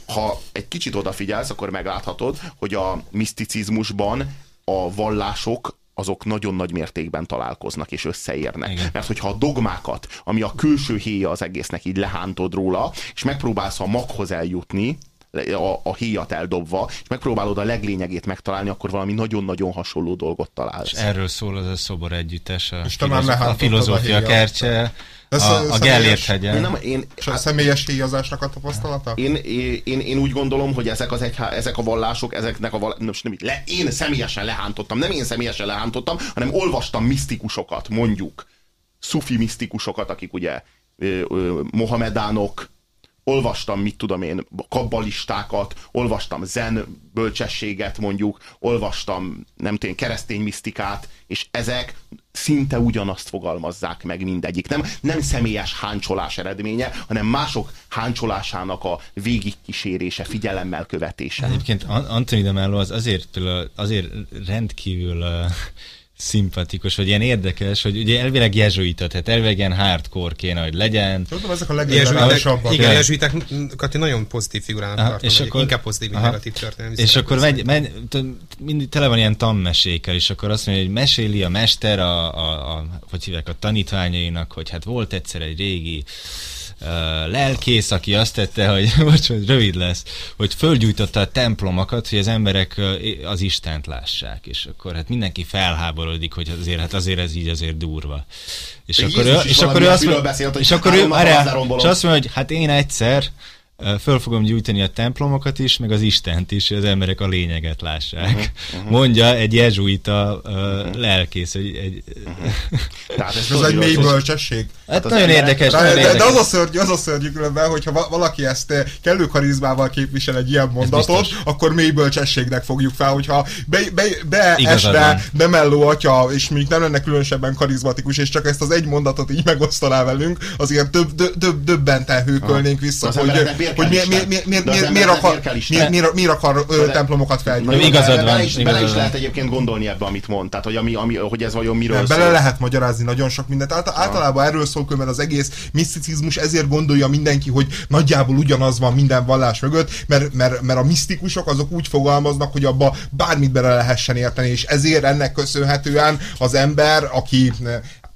ha egy kicsit odafigyelsz, akkor megláthatod, hogy a miszticizmusban a vallások azok nagyon nagy mértékben találkoznak és összeérnek. Igen. Mert hogyha a dogmákat, ami a külső héja az egésznek, így lehántod róla, és megpróbálsz a maghoz eljutni, a, a héjat eldobva, és megpróbálod a leglényegét megtalálni, akkor valami nagyon-nagyon hasonló dolgot találsz. És erről szól az a szobor együttes, a, És filozof- a a filozófia héjat. kertse, Ez a, a a személyes- Gellért Én, hegyen. nem, én, És a személyes héjazásnak a tapasztalata? én, én, én, én úgy gondolom, hogy ezek, az egyhá, ezek a vallások, ezeknek a vallások, nem, le, én személyesen lehántottam, nem én személyesen lehántottam, hanem olvastam misztikusokat, mondjuk, szufi misztikusokat, akik ugye ö, ö, mohamedánok, olvastam, mit tudom én, kabbalistákat, olvastam zen bölcsességet mondjuk, olvastam, nem tudom, én, keresztény misztikát, és ezek szinte ugyanazt fogalmazzák meg mindegyik. Nem, nem személyes háncsolás eredménye, hanem mások háncsolásának a végigkísérése, figyelemmel követése. Egyébként An- Anthony de Mello az azért, azért rendkívül szimpatikus, vagy ilyen érdekes, hogy ugye elvileg jezsuita, tehát elvileg ilyen hardcore kéne, hogy legyen. Tudom, ezek a leggenerálisabbak. igen, jezsuitákat én nagyon pozitív figurának Aha, tartom, és akkor- inkább pozitív, mint negatív történelmi És akkor megy, megy, mindig tele van ilyen tanmesékkel, és akkor azt mondja, hogy meséli a mester a, a, a hogy hívják, a tanítványainak, hogy hát volt egyszer egy régi lelkész, aki azt tette, hogy *laughs* hogy rövid lesz, hogy fölgyújtotta a templomokat, hogy az emberek az Istent lássák, és akkor hát mindenki felháborodik, hogy azért, hát azért ez így azért durva. És akkor, ő, és akkor ő azt mondja, és akkor ő, lerombolom. és azt mondja, hogy hát én egyszer föl fogom gyújtani a templomokat is, meg az Istent is, hogy az emberek a lényeget lássák. Mhm, *laughs* Uh-huh, Mondja egy jezsuita uh, lelkész. Egy, egy, *laughs* Tehát ez, Ez egy mély bölcsesség. hát az nagyon érdekes, De, nagyon de, de érdekes. az a szörnyű, az a szörnyű különben, hogyha va- valaki ezt eh, kellő karizmával képvisel egy ilyen mondatot, akkor mély bölcsességnek fogjuk fel, hogyha be, be, be esne van. Demelló atya, és mondjuk nem lenne különösebben karizmatikus, és csak ezt az egy mondatot így megosztaná velünk, azért több, több, több, többenten hőkölnénk vissza, hogy, miért hogy miért, akar, miért kell Isten? miért, miért, miért akar ö, De- templomokat felgyújtani. igazad bele, van, bele, is, bele lehet egyébként gondolni ebbe, amit mond. Tehát, hogy, ami, ami, hogy ez vajon miről Nem, szól. bele lehet magyarázni nagyon sok mindent. Által, általában erről szól különben az egész miszticizmus, ezért gondolja mindenki, hogy nagyjából ugyanaz van minden vallás mögött, mert, mert, mert a misztikusok azok úgy fogalmaznak, hogy abba bármit bele lehessen érteni, és ezért ennek köszönhetően az ember, aki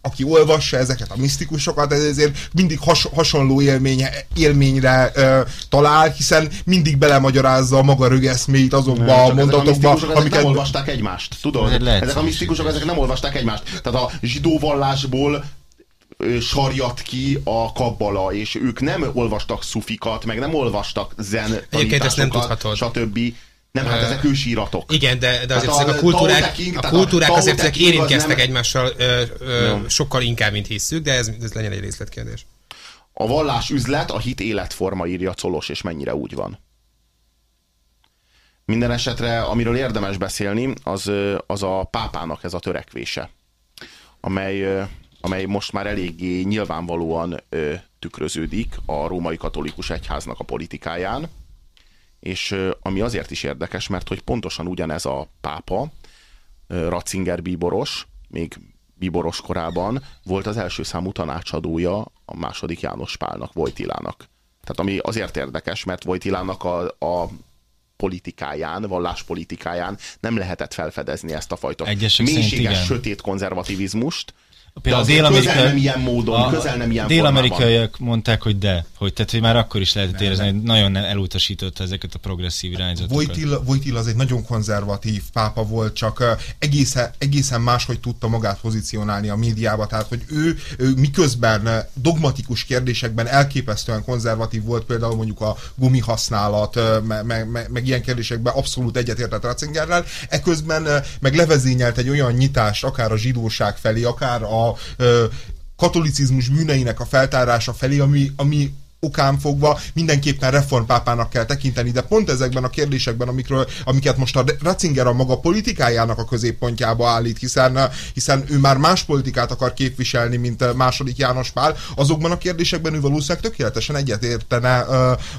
aki olvassa ezeket a misztikusokat, ez ezért mindig has, hasonló élmény, élményre ö, talál, hiszen mindig belemagyarázza a maga rögeszméit azokba Csak a ezek mondatokba, ezek amiket... nem olvasták egymást, tudod? Lehet Ezek a misztikusok, ezek nem olvasták egymást. Tehát a zsidó vallásból sarjat ki a kabbala, és ők nem olvastak szufikat, meg nem olvastak zen Egyébként ezt nem tanításokat, tudhatod. stb. Nem, hát ezek ősíratok. Igen, de, de azért ezek a, a kultúrák, King, a kultúrák a azért ezek érintkeztek nem... egymással ö, ö, sokkal inkább, mint hisszük, de ez, ez legyen egy részletkérdés. A vallás üzlet, a hit életforma írja Colos, és mennyire úgy van. Minden esetre, amiről érdemes beszélni, az, az a pápának ez a törekvése, amely, amely most már eléggé nyilvánvalóan tükröződik a római katolikus egyháznak a politikáján, és ami azért is érdekes, mert hogy pontosan ugyanez a pápa, Ratzinger bíboros, még bíboros korában volt az első számú tanácsadója a második János Pálnak, Vojtilának. Tehát ami azért érdekes, mert Vojtilának a, a politikáján, valláspolitikáján nem lehetett felfedezni ezt a fajta Egyesek mélységes, sötét konzervativizmust, Például a dél-amerikai, közel nem ilyen módon, a közel nem ilyen Dél-amerikaiak mondták, hogy de, hogy, tehát, hogy már akkor is lehetett érezni, hogy nagyon elutasította ezeket a progresszív irányzatokat. Wojtyla, Wojtyla az egy nagyon konzervatív pápa volt, csak egészen, egészen máshogy tudta magát pozícionálni a médiába, tehát hogy ő, ő miközben dogmatikus kérdésekben elképesztően konzervatív volt, például mondjuk a gumihasználat, meg, meg, meg, meg ilyen kérdésekben abszolút egyetértett Ratzingerrel, eközben meg levezényelt egy olyan nyitást, akár a zsidóság felé, akár a a katolicizmus bűneinek a feltárása felé, ami, ami okán fogva mindenképpen reformpápának kell tekinteni, de pont ezekben a kérdésekben, amikről, amiket most a Ratzinger a maga politikájának a középpontjába állít, hiszen, hiszen ő már más politikát akar képviselni, mint második János Pál, azokban a kérdésekben ő valószínűleg tökéletesen egyetértene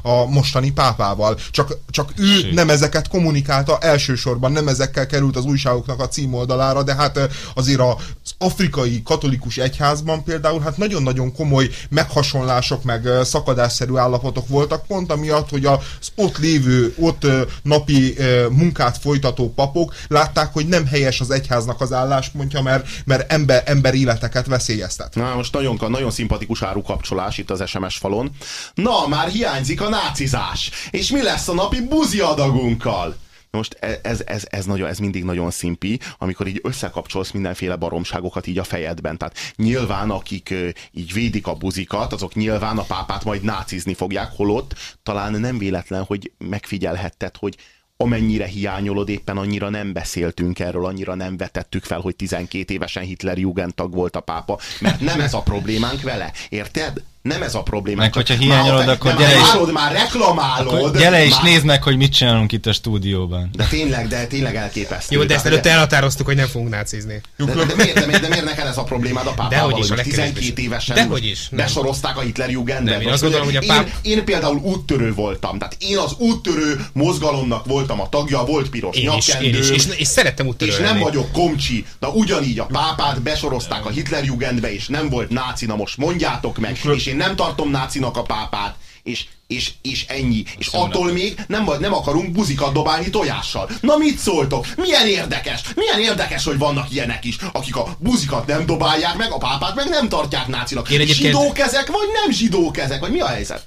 a mostani pápával. Csak, csak ő nem ezeket kommunikálta elsősorban, nem ezekkel került az újságoknak a címoldalára, de hát azért az afrikai katolikus egyházban például hát nagyon-nagyon komoly meghasonlások, meg szakad szakadásszerű állapotok voltak, pont amiatt, hogy az ott lévő, ott napi munkát folytató papok látták, hogy nem helyes az egyháznak az álláspontja, mert, mert ember, ember életeket veszélyeztet. Na most nagyon, nagyon szimpatikus árukapcsolás itt az SMS falon. Na, már hiányzik a nácizás. És mi lesz a napi buzi adagunkkal? Most e, ez, ez, ez, nagyon, ez mindig nagyon szimpi, amikor így összekapcsolsz mindenféle baromságokat így a fejedben. Tehát nyilván, akik így védik a buzikat, azok nyilván a pápát majd nácizni fogják, holott talán nem véletlen, hogy megfigyelhetted, hogy amennyire hiányolod, éppen annyira nem beszéltünk erről, annyira nem vetettük fel, hogy 12 évesen Hitler Jugendtag volt a pápa, mert nem ez a problémánk vele, érted? Nem ez a probléma. Meg hogyha hiányolod, akkor nem, gyere is. Már reklamálod. Akkor gyere is már... nézd meg, hogy mit csinálunk itt a stúdióban. De tényleg, de tényleg elképesztő. Jó, de ezt előtte elhatároztuk, hogy nem fogunk nácizni. De, de, de, miért, de, miért, de miért neked ez a problémád a pápával? Dehogy is, a 12 évesen Dehogy is. Nem. besorozták a Hitler Jugendbe. Én azt gondolom, hogy a páp... én, én, például úttörő voltam. Tehát én az úttörő mozgalomnak voltam a tagja, volt piros én nyakkendő. Is, én is, és, és szerettem úttörő És nem vagyok komcsi. De ugyanígy a pápát besorozták a Hitler Jugendbe, és nem volt náci. Na most mondjátok meg. És én nem tartom náci nácinak a pápát, és, és, és ennyi. És Szóval attól még nem, nem akarunk buzikat dobálni tojással. Na mit szóltok? Milyen érdekes? Milyen érdekes, hogy vannak ilyenek is, akik a buzikat nem dobálják meg, a pápát meg nem tartják nácinak. Én egyébként... Zsidók ezek, vagy nem zsidók ezek, vagy mi a helyzet?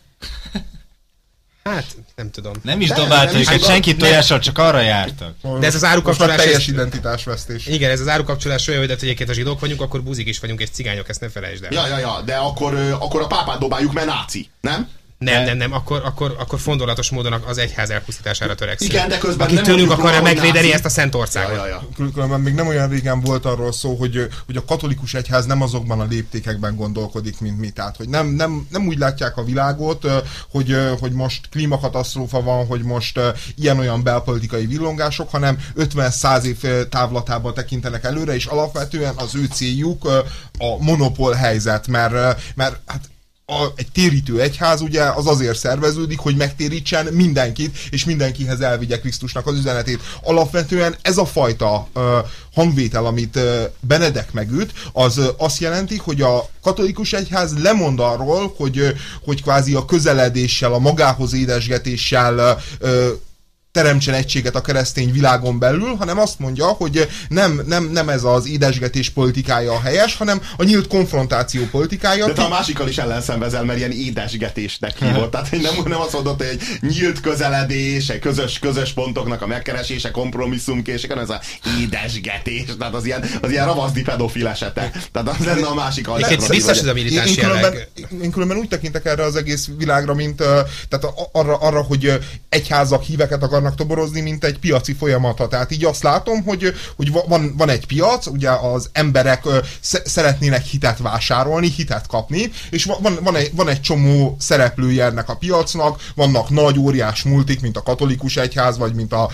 Hát, nem tudom. Nem is dobálta őket, senki tojással, csak arra jártak. De ez az árukapcsolás... teljes identitásvesztés. Igen, ez az árukapcsolás olyan, hogy egyébként a zsidók vagyunk, akkor buzik is vagyunk, és cigányok, ezt ne felejtsd el. Ja, ja, ja, de akkor, akkor a pápát dobáljuk, mert náci, nem? Nem, nem, nem, akkor, akkor, akkor fondolatos módon az egyház elpusztítására törekszünk. Igen, de közben Aki tőlünk akarja megvédeni ezt a szent országot. Ja, ja, ja. Különben még nem olyan régen volt arról szó, hogy, hogy a katolikus egyház nem azokban a léptékekben gondolkodik, mint mi. Tehát, hogy nem, nem, nem úgy látják a világot, hogy, hogy most klímakatasztrófa van, hogy most ilyen-olyan belpolitikai villongások, hanem 50-100 év távlatában tekintenek előre, és alapvetően az ő céljuk a monopól helyzet, mert, mert hát a, egy térítő egyház ugye az azért szerveződik, hogy megtérítsen mindenkit, és mindenkihez elvigye Krisztusnak az üzenetét. Alapvetően ez a fajta uh, hangvétel, amit uh, Benedek megüt, az uh, azt jelenti, hogy a katolikus egyház lemond arról, hogy, uh, hogy kvázi a közeledéssel, a magához édesgetéssel uh, teremtsen egységet a keresztény világon belül, hanem azt mondja, hogy nem, nem, nem ez az édesgetés politikája a helyes, hanem a nyílt konfrontáció politikája. De te a másikkal is ellenszenvezel, mert ilyen édesgetésnek hívott. Tehát nem, nem azt mondod, hogy egy nyílt közeledés, egy közös, közös pontoknak a megkeresése, kompromisszumkések, hanem ez az édesgetés. Tehát az ilyen, az ilyen ravaszdi pedofil esete. Tehát az lenne a másik alternatív. Biztos ez a militáns én, én, különben, én különben úgy tekintek erre az egész világra, mint tehát arra, arra hogy egyházak híveket akar akarnak toborozni, mint egy piaci folyamata. Tehát így azt látom, hogy, hogy van, van egy piac, ugye az emberek szeretnének hitet vásárolni, hitet kapni, és van, van, egy, van egy csomó szereplője ennek a piacnak, vannak nagy, óriás multik, mint a katolikus egyház, vagy mint, a,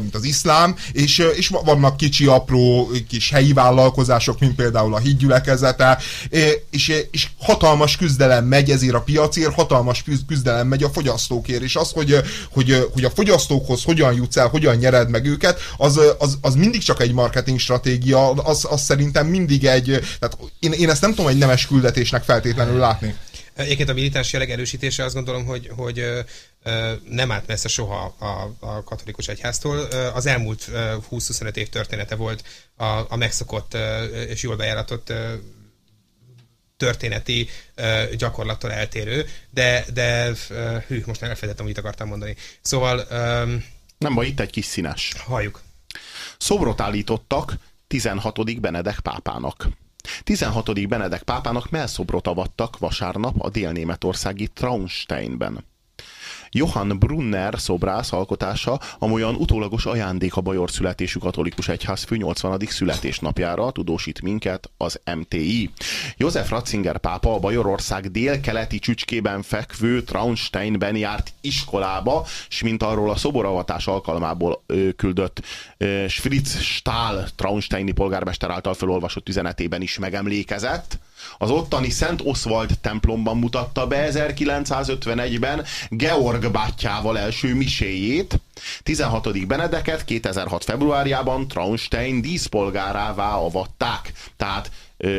mint az iszlám, és, és vannak kicsi, apró, kis helyi vállalkozások, mint például a hídgyülekezete, és, és hatalmas küzdelem megy ezért a piacért, hatalmas küzdelem megy a fogyasztókért, és az, hogy, hogy, hogy a fogyasztókhoz hogyan jutsz el, hogyan nyered meg őket, az, az, az mindig csak egy marketing stratégia, az, az szerintem mindig egy, tehát én, én ezt nem tudom egy nemes küldetésnek feltétlenül látni. Egyébként a militáns jelleg erősítése azt gondolom, hogy, hogy nem állt messze soha a, a katolikus egyháztól. Az elmúlt 20-25 év története volt a, a megszokott és jól bejáratott történeti uh, gyakorlattól eltérő, de, de uh, hű, most nem elfelejtettem, amit akartam mondani. Szóval... Um, nem baj, itt egy kis színes. Halljuk. Szobrot állítottak 16. Benedek pápának. 16. Benedek pápának melszobrot avattak vasárnap a délnémetországi Traunsteinben. Johann Brunner szobrász alkotása amolyan utólagos ajándék a bajor születésű katolikus egyház fő 80. születésnapjára tudósít minket az MTI. József Ratzinger pápa a Bajorország délkeleti csücskében fekvő Traunsteinben járt iskolába, és mint arról a szoboravatás alkalmából ö, küldött ö, Fritz Stahl Traunsteini polgármester által felolvasott üzenetében is megemlékezett, az ottani Szent Oswald templomban mutatta be 1951-ben Georg bátyjával első miséjét, 16. Benedeket 2006. februárjában Traunstein díszpolgárává avatták. Tehát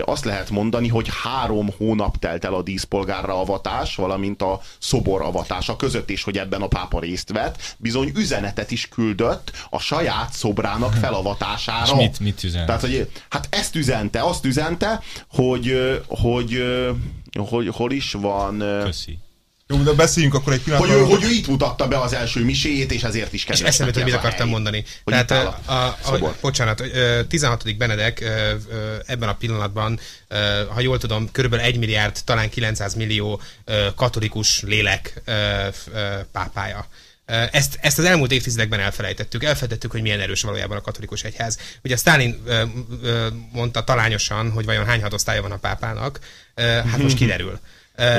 azt lehet mondani, hogy három hónap telt el a díszpolgárra avatás, valamint a szobor avatása között, és hogy ebben a pápa részt vett, bizony üzenetet is küldött a saját szobrának felavatására. És mit, mit üzen? Tehát, hogy, hát ezt üzente, azt üzente, hogy, hogy, hogy, hogy hol is van... Köszi jó, de beszéljünk akkor egy pillanatban. Hogy ő, hogy ő itt mutatta be az első miséjét, és ezért is kedves. És eszembe hogy mit akartam hely. mondani. Hogy Tehát, a, a, a, bocsánat, 16. Benedek ebben a pillanatban, ha jól tudom, körülbelül 1 milliárd, talán 900 millió katolikus lélek pápája. Ezt, ezt az elmúlt évtizedekben elfelejtettük. Elfelejtettük, hogy milyen erős valójában a katolikus egyház. Ugye Stalin mondta talányosan, hogy vajon hány hadosztálya van a pápának, hát most kiderül.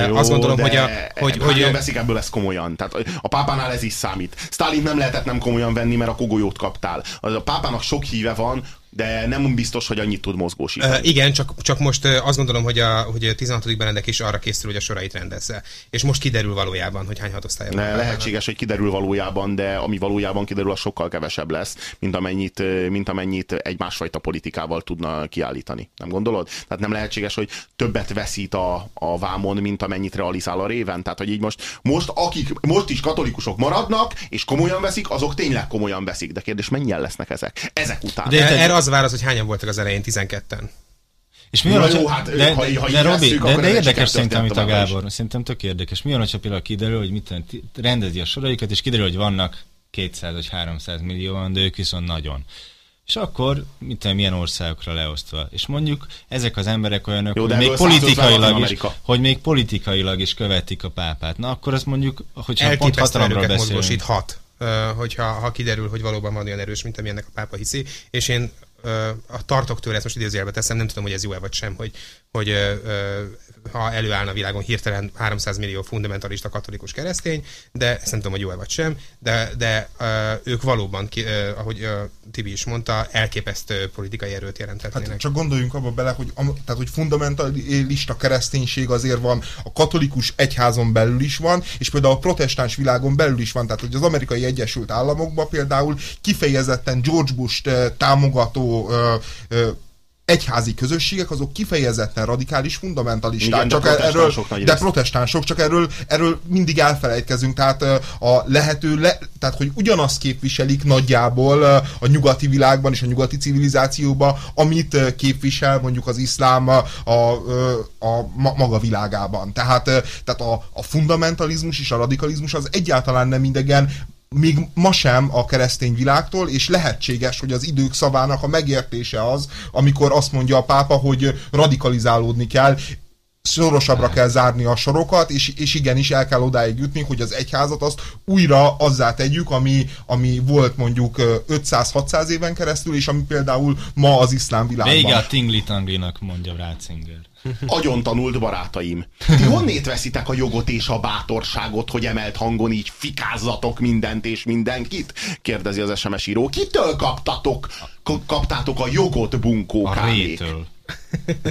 Jó, azt gondolom, hogy, a, hogy, hogy veszik ebből ezt komolyan. Tehát a pápánál ez is számít. Stalin nem lehetett nem komolyan venni, mert a kogolyót kaptál. A pápának sok híve van, de nem biztos, hogy annyit tud mozgósítani. Uh, igen, csak, csak most azt gondolom, hogy a, hogy a 16. Benedek is arra készül, hogy a sorait rendezze. És most kiderül valójában, hogy hány hatosztálya van. Ne, lehetséges, hogy kiderül valójában, de ami valójában kiderül, az sokkal kevesebb lesz, mint amennyit, mint amennyit egy másfajta politikával tudna kiállítani. Nem gondolod? Tehát nem lehetséges, hogy többet veszít a, a vámon, mint amennyit realizál a réven. Tehát, hogy így most, most akik most is katolikusok maradnak, és komolyan veszik, azok tényleg komolyan veszik. De kérdés, mennyien lesznek ezek? Ezek után. De erre az válasz, hogy hányan voltak az elején, 12-en. És mi van, jó, hát, de, ha, ha de, Robi, de, de érdekes szerintem, amit a Gábor, szerintem tök érdekes. Mi van, hogyha például kiderül, hogy mit rendezi a soraikat, és kiderül, hogy vannak 200 vagy 300 millióan, de ők viszont nagyon. És akkor, mit tudom, milyen országokra leosztva. És mondjuk ezek az emberek olyanok, Jó, hogy, még politikailag is, hogy még politikailag is követik a pápát. Na akkor azt mondjuk, hogyha pont hatalomról beszélünk. hat, hogyha ha kiderül, hogy valóban van olyan erős, mint amilyennek a pápa hiszi. És én a tartok tőle, ezt most idézőjelbe teszem, nem tudom, hogy ez jó-e vagy sem, hogy, hogy ha előállna a világon hirtelen 300 millió fundamentalista katolikus keresztény, de ezt nem tudom, hogy jó-e vagy sem, de, de ők valóban, ahogy Tibi is mondta, elképesztő politikai erőt jelentetnének. Hát csak gondoljunk abba bele, hogy, tehát, hogy fundamentalista kereszténység azért van, a katolikus egyházon belül is van, és például a protestáns világon belül is van, tehát hogy az amerikai Egyesült Államokban például kifejezetten George Bush támogató egyházi közösségek azok kifejezetten radikális fundamentalisták, Igen, csak de erről, de protestánsok, csak erről, erről mindig elfelejtkezünk, tehát a lehető, le, tehát hogy ugyanazt képviselik nagyjából a nyugati világban és a nyugati civilizációban, amit képvisel mondjuk az iszlám a, a, a maga világában. Tehát, tehát a, a fundamentalizmus és a radikalizmus az egyáltalán nem idegen, még ma sem a keresztény világtól, és lehetséges, hogy az idők szavának a megértése az, amikor azt mondja a pápa, hogy radikalizálódni kell, szorosabbra kell zárni a sorokat, és, és igenis el kell odáig jutni, hogy az egyházat azt újra azzá tegyük, ami, ami volt mondjuk 500-600 éven keresztül, és ami például ma az iszlám világban. Vége a tingli-tanglinak, mondja Ratzinger. Agyon tanult barátaim. Ti honnét veszitek a jogot és a bátorságot, hogy emelt hangon így fikázzatok mindent és mindenkit? Kérdezi az SMS író. Kitől kaptatok, kaptátok a jogot, bunkó A rétől.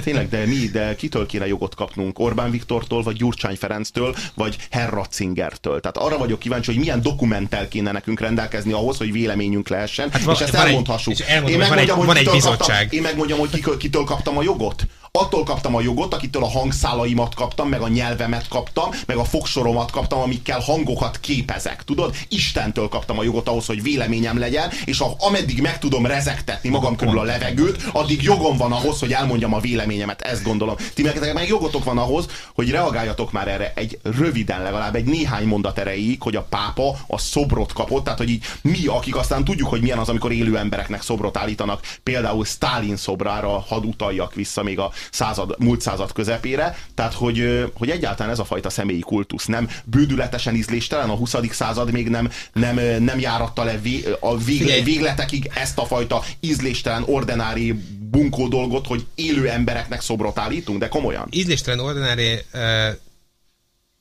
Tényleg, de mi, de kitől kéne jogot kapnunk? Orbán Viktortól, vagy Gyurcsány Ferenctől, vagy Herr Ratzingertől? Tehát arra vagyok kíváncsi, hogy milyen dokumenttel kéne nekünk rendelkezni ahhoz, hogy véleményünk lehessen, hát van, és ezt elmondhassuk. Egy, és elmondom, én megmondjam, van egy, van egy bizottság. Kaptam, én megmondjam, hogy kitől, kitől kaptam a jogot attól kaptam a jogot, akitől a hangszálaimat kaptam, meg a nyelvemet kaptam, meg a fogsoromat kaptam, amikkel hangokat képezek. Tudod? Istentől kaptam a jogot ahhoz, hogy véleményem legyen, és a, ameddig meg tudom rezektetni magam körül a levegőt, addig jogom van ahhoz, hogy elmondjam a véleményemet. Ezt gondolom. Ti meg, meg jogotok van ahhoz, hogy reagáljatok már erre egy röviden, legalább egy néhány mondat erejéig, hogy a pápa a szobrot kapott, tehát hogy így mi, akik aztán tudjuk, hogy milyen az, amikor élő embereknek szobrot állítanak, például Stalin szobrára, hadd utaljak vissza még a század, múlt század közepére, tehát hogy, hogy egyáltalán ez a fajta személyi kultusz nem bődületesen ízléstelen, a 20. század még nem, nem, nem járatta le vé, a vég, végletekig ezt a fajta ízléstelen, ordinári bunkó dolgot, hogy élő embereknek szobrot állítunk, de komolyan. Ízléstelen, ordinári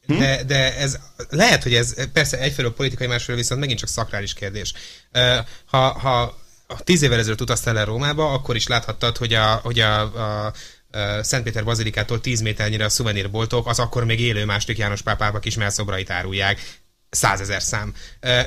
hm? de, de ez lehet, hogy ez persze egyfelől politikai, másfelől viszont megint csak szakrális kérdés. Ha, ha tíz évvel ezelőtt utaztál el Rómába, akkor is láthattad, hogy a, hogy a, a Szentpéter Bazilikától 10 méternyire a szuvenírboltok, az akkor még élő második János pápának is szobrait árulják. Százezer szám.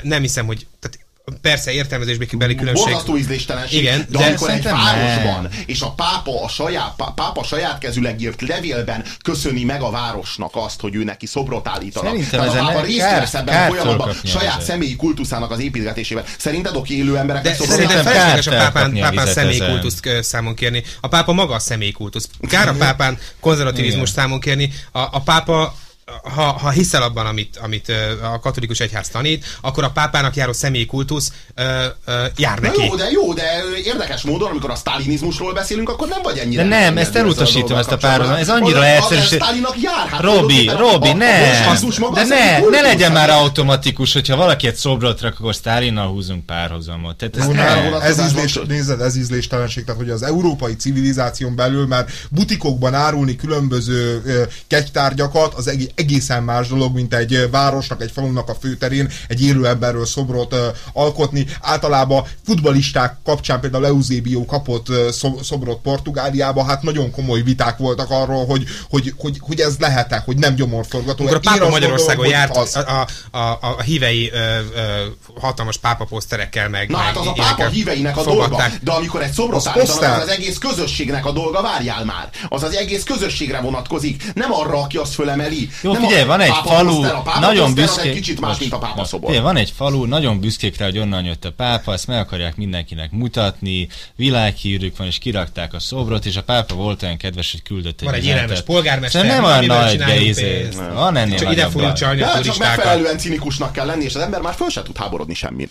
Nem hiszem, hogy tehát Persze, értelmezésbeli különbség. Borzasztó ízléstelenség, Igen, de, de amikor egy városban, ne. és a pápa a saját, pápa saját kezüleg írt levélben köszöni meg a városnak azt, hogy ő neki szobrot állítanak. Szerintem Tehát a pápa részt vesz ebben a folyamatban saját személyi kultuszának az építgetésében. Szerinted oké élő emberek de szobrot Szerintem felesleges a pápán, pápán személyi kultuszt számon kérni. A pápa maga a személyi kultusz. Kár a pápán konzervativizmus számon kérni. A, a pápa ha, ha hiszel abban, amit, amit a katolikus egyház tanít, akkor a pápának járó személyi kultusz uh, uh, jár neki. Na jó, de jó, de érdekes módon, amikor a sztálinizmusról beszélünk, akkor nem vagy ennyire. De nem, ezt elutasítom, ezt a párhuzam. Ez annyira jár, hát Robi, Robi, ne, de ne, ne legyen már automatikus, hogyha valaki egy szobrot rak, akkor Sztálinnal húzunk párhuzamot. Tehát ez, ne. ez ízlés, nézed, ez ízléstelenség, tehát hogy az európai civilizáción belül már butikokban árulni különböző kegytárgyakat, az egész egészen más dolog, mint egy városnak, egy falunak a főterén egy élő emberről szobrot alkotni. Általában futbalisták kapcsán például Eusebio kapott szobrot Portugáliába, hát nagyon komoly viták voltak arról, hogy, hogy, hogy, hogy ez lehet-e, hogy nem gyomorforgató. Akkor a pápa Magyarországon járt az... a, a, a, a hívei ö, ö, hatalmas pápa poszterekkel meg. Na hát az a pápa híveinek a dolga, de amikor egy szobrot állítanak, az egész közösségnek a dolga, várjál már. Az az egész közösségre vonatkozik, nem arra, aki azt fölemeli. Jó, nem figyelj, van egy falu, a nagyon büszke... Egy kicsit más, mint a pápa szobor. Figyelj, van egy falu, nagyon büszkék rá, hogy onnan jött a pápa, ezt meg akarják mindenkinek mutatni, világhírük van, és kirakták a szobrot, és a pápa volt olyan kedves, hogy küldött egy Van egy élelmes polgármester, nem olyan nagy, de izé, van ennél Csak ide fogjuk csalni a turistákat. Csak megfelelően cinikusnak kell lenni, és az ember már föl se tud háborodni semmit.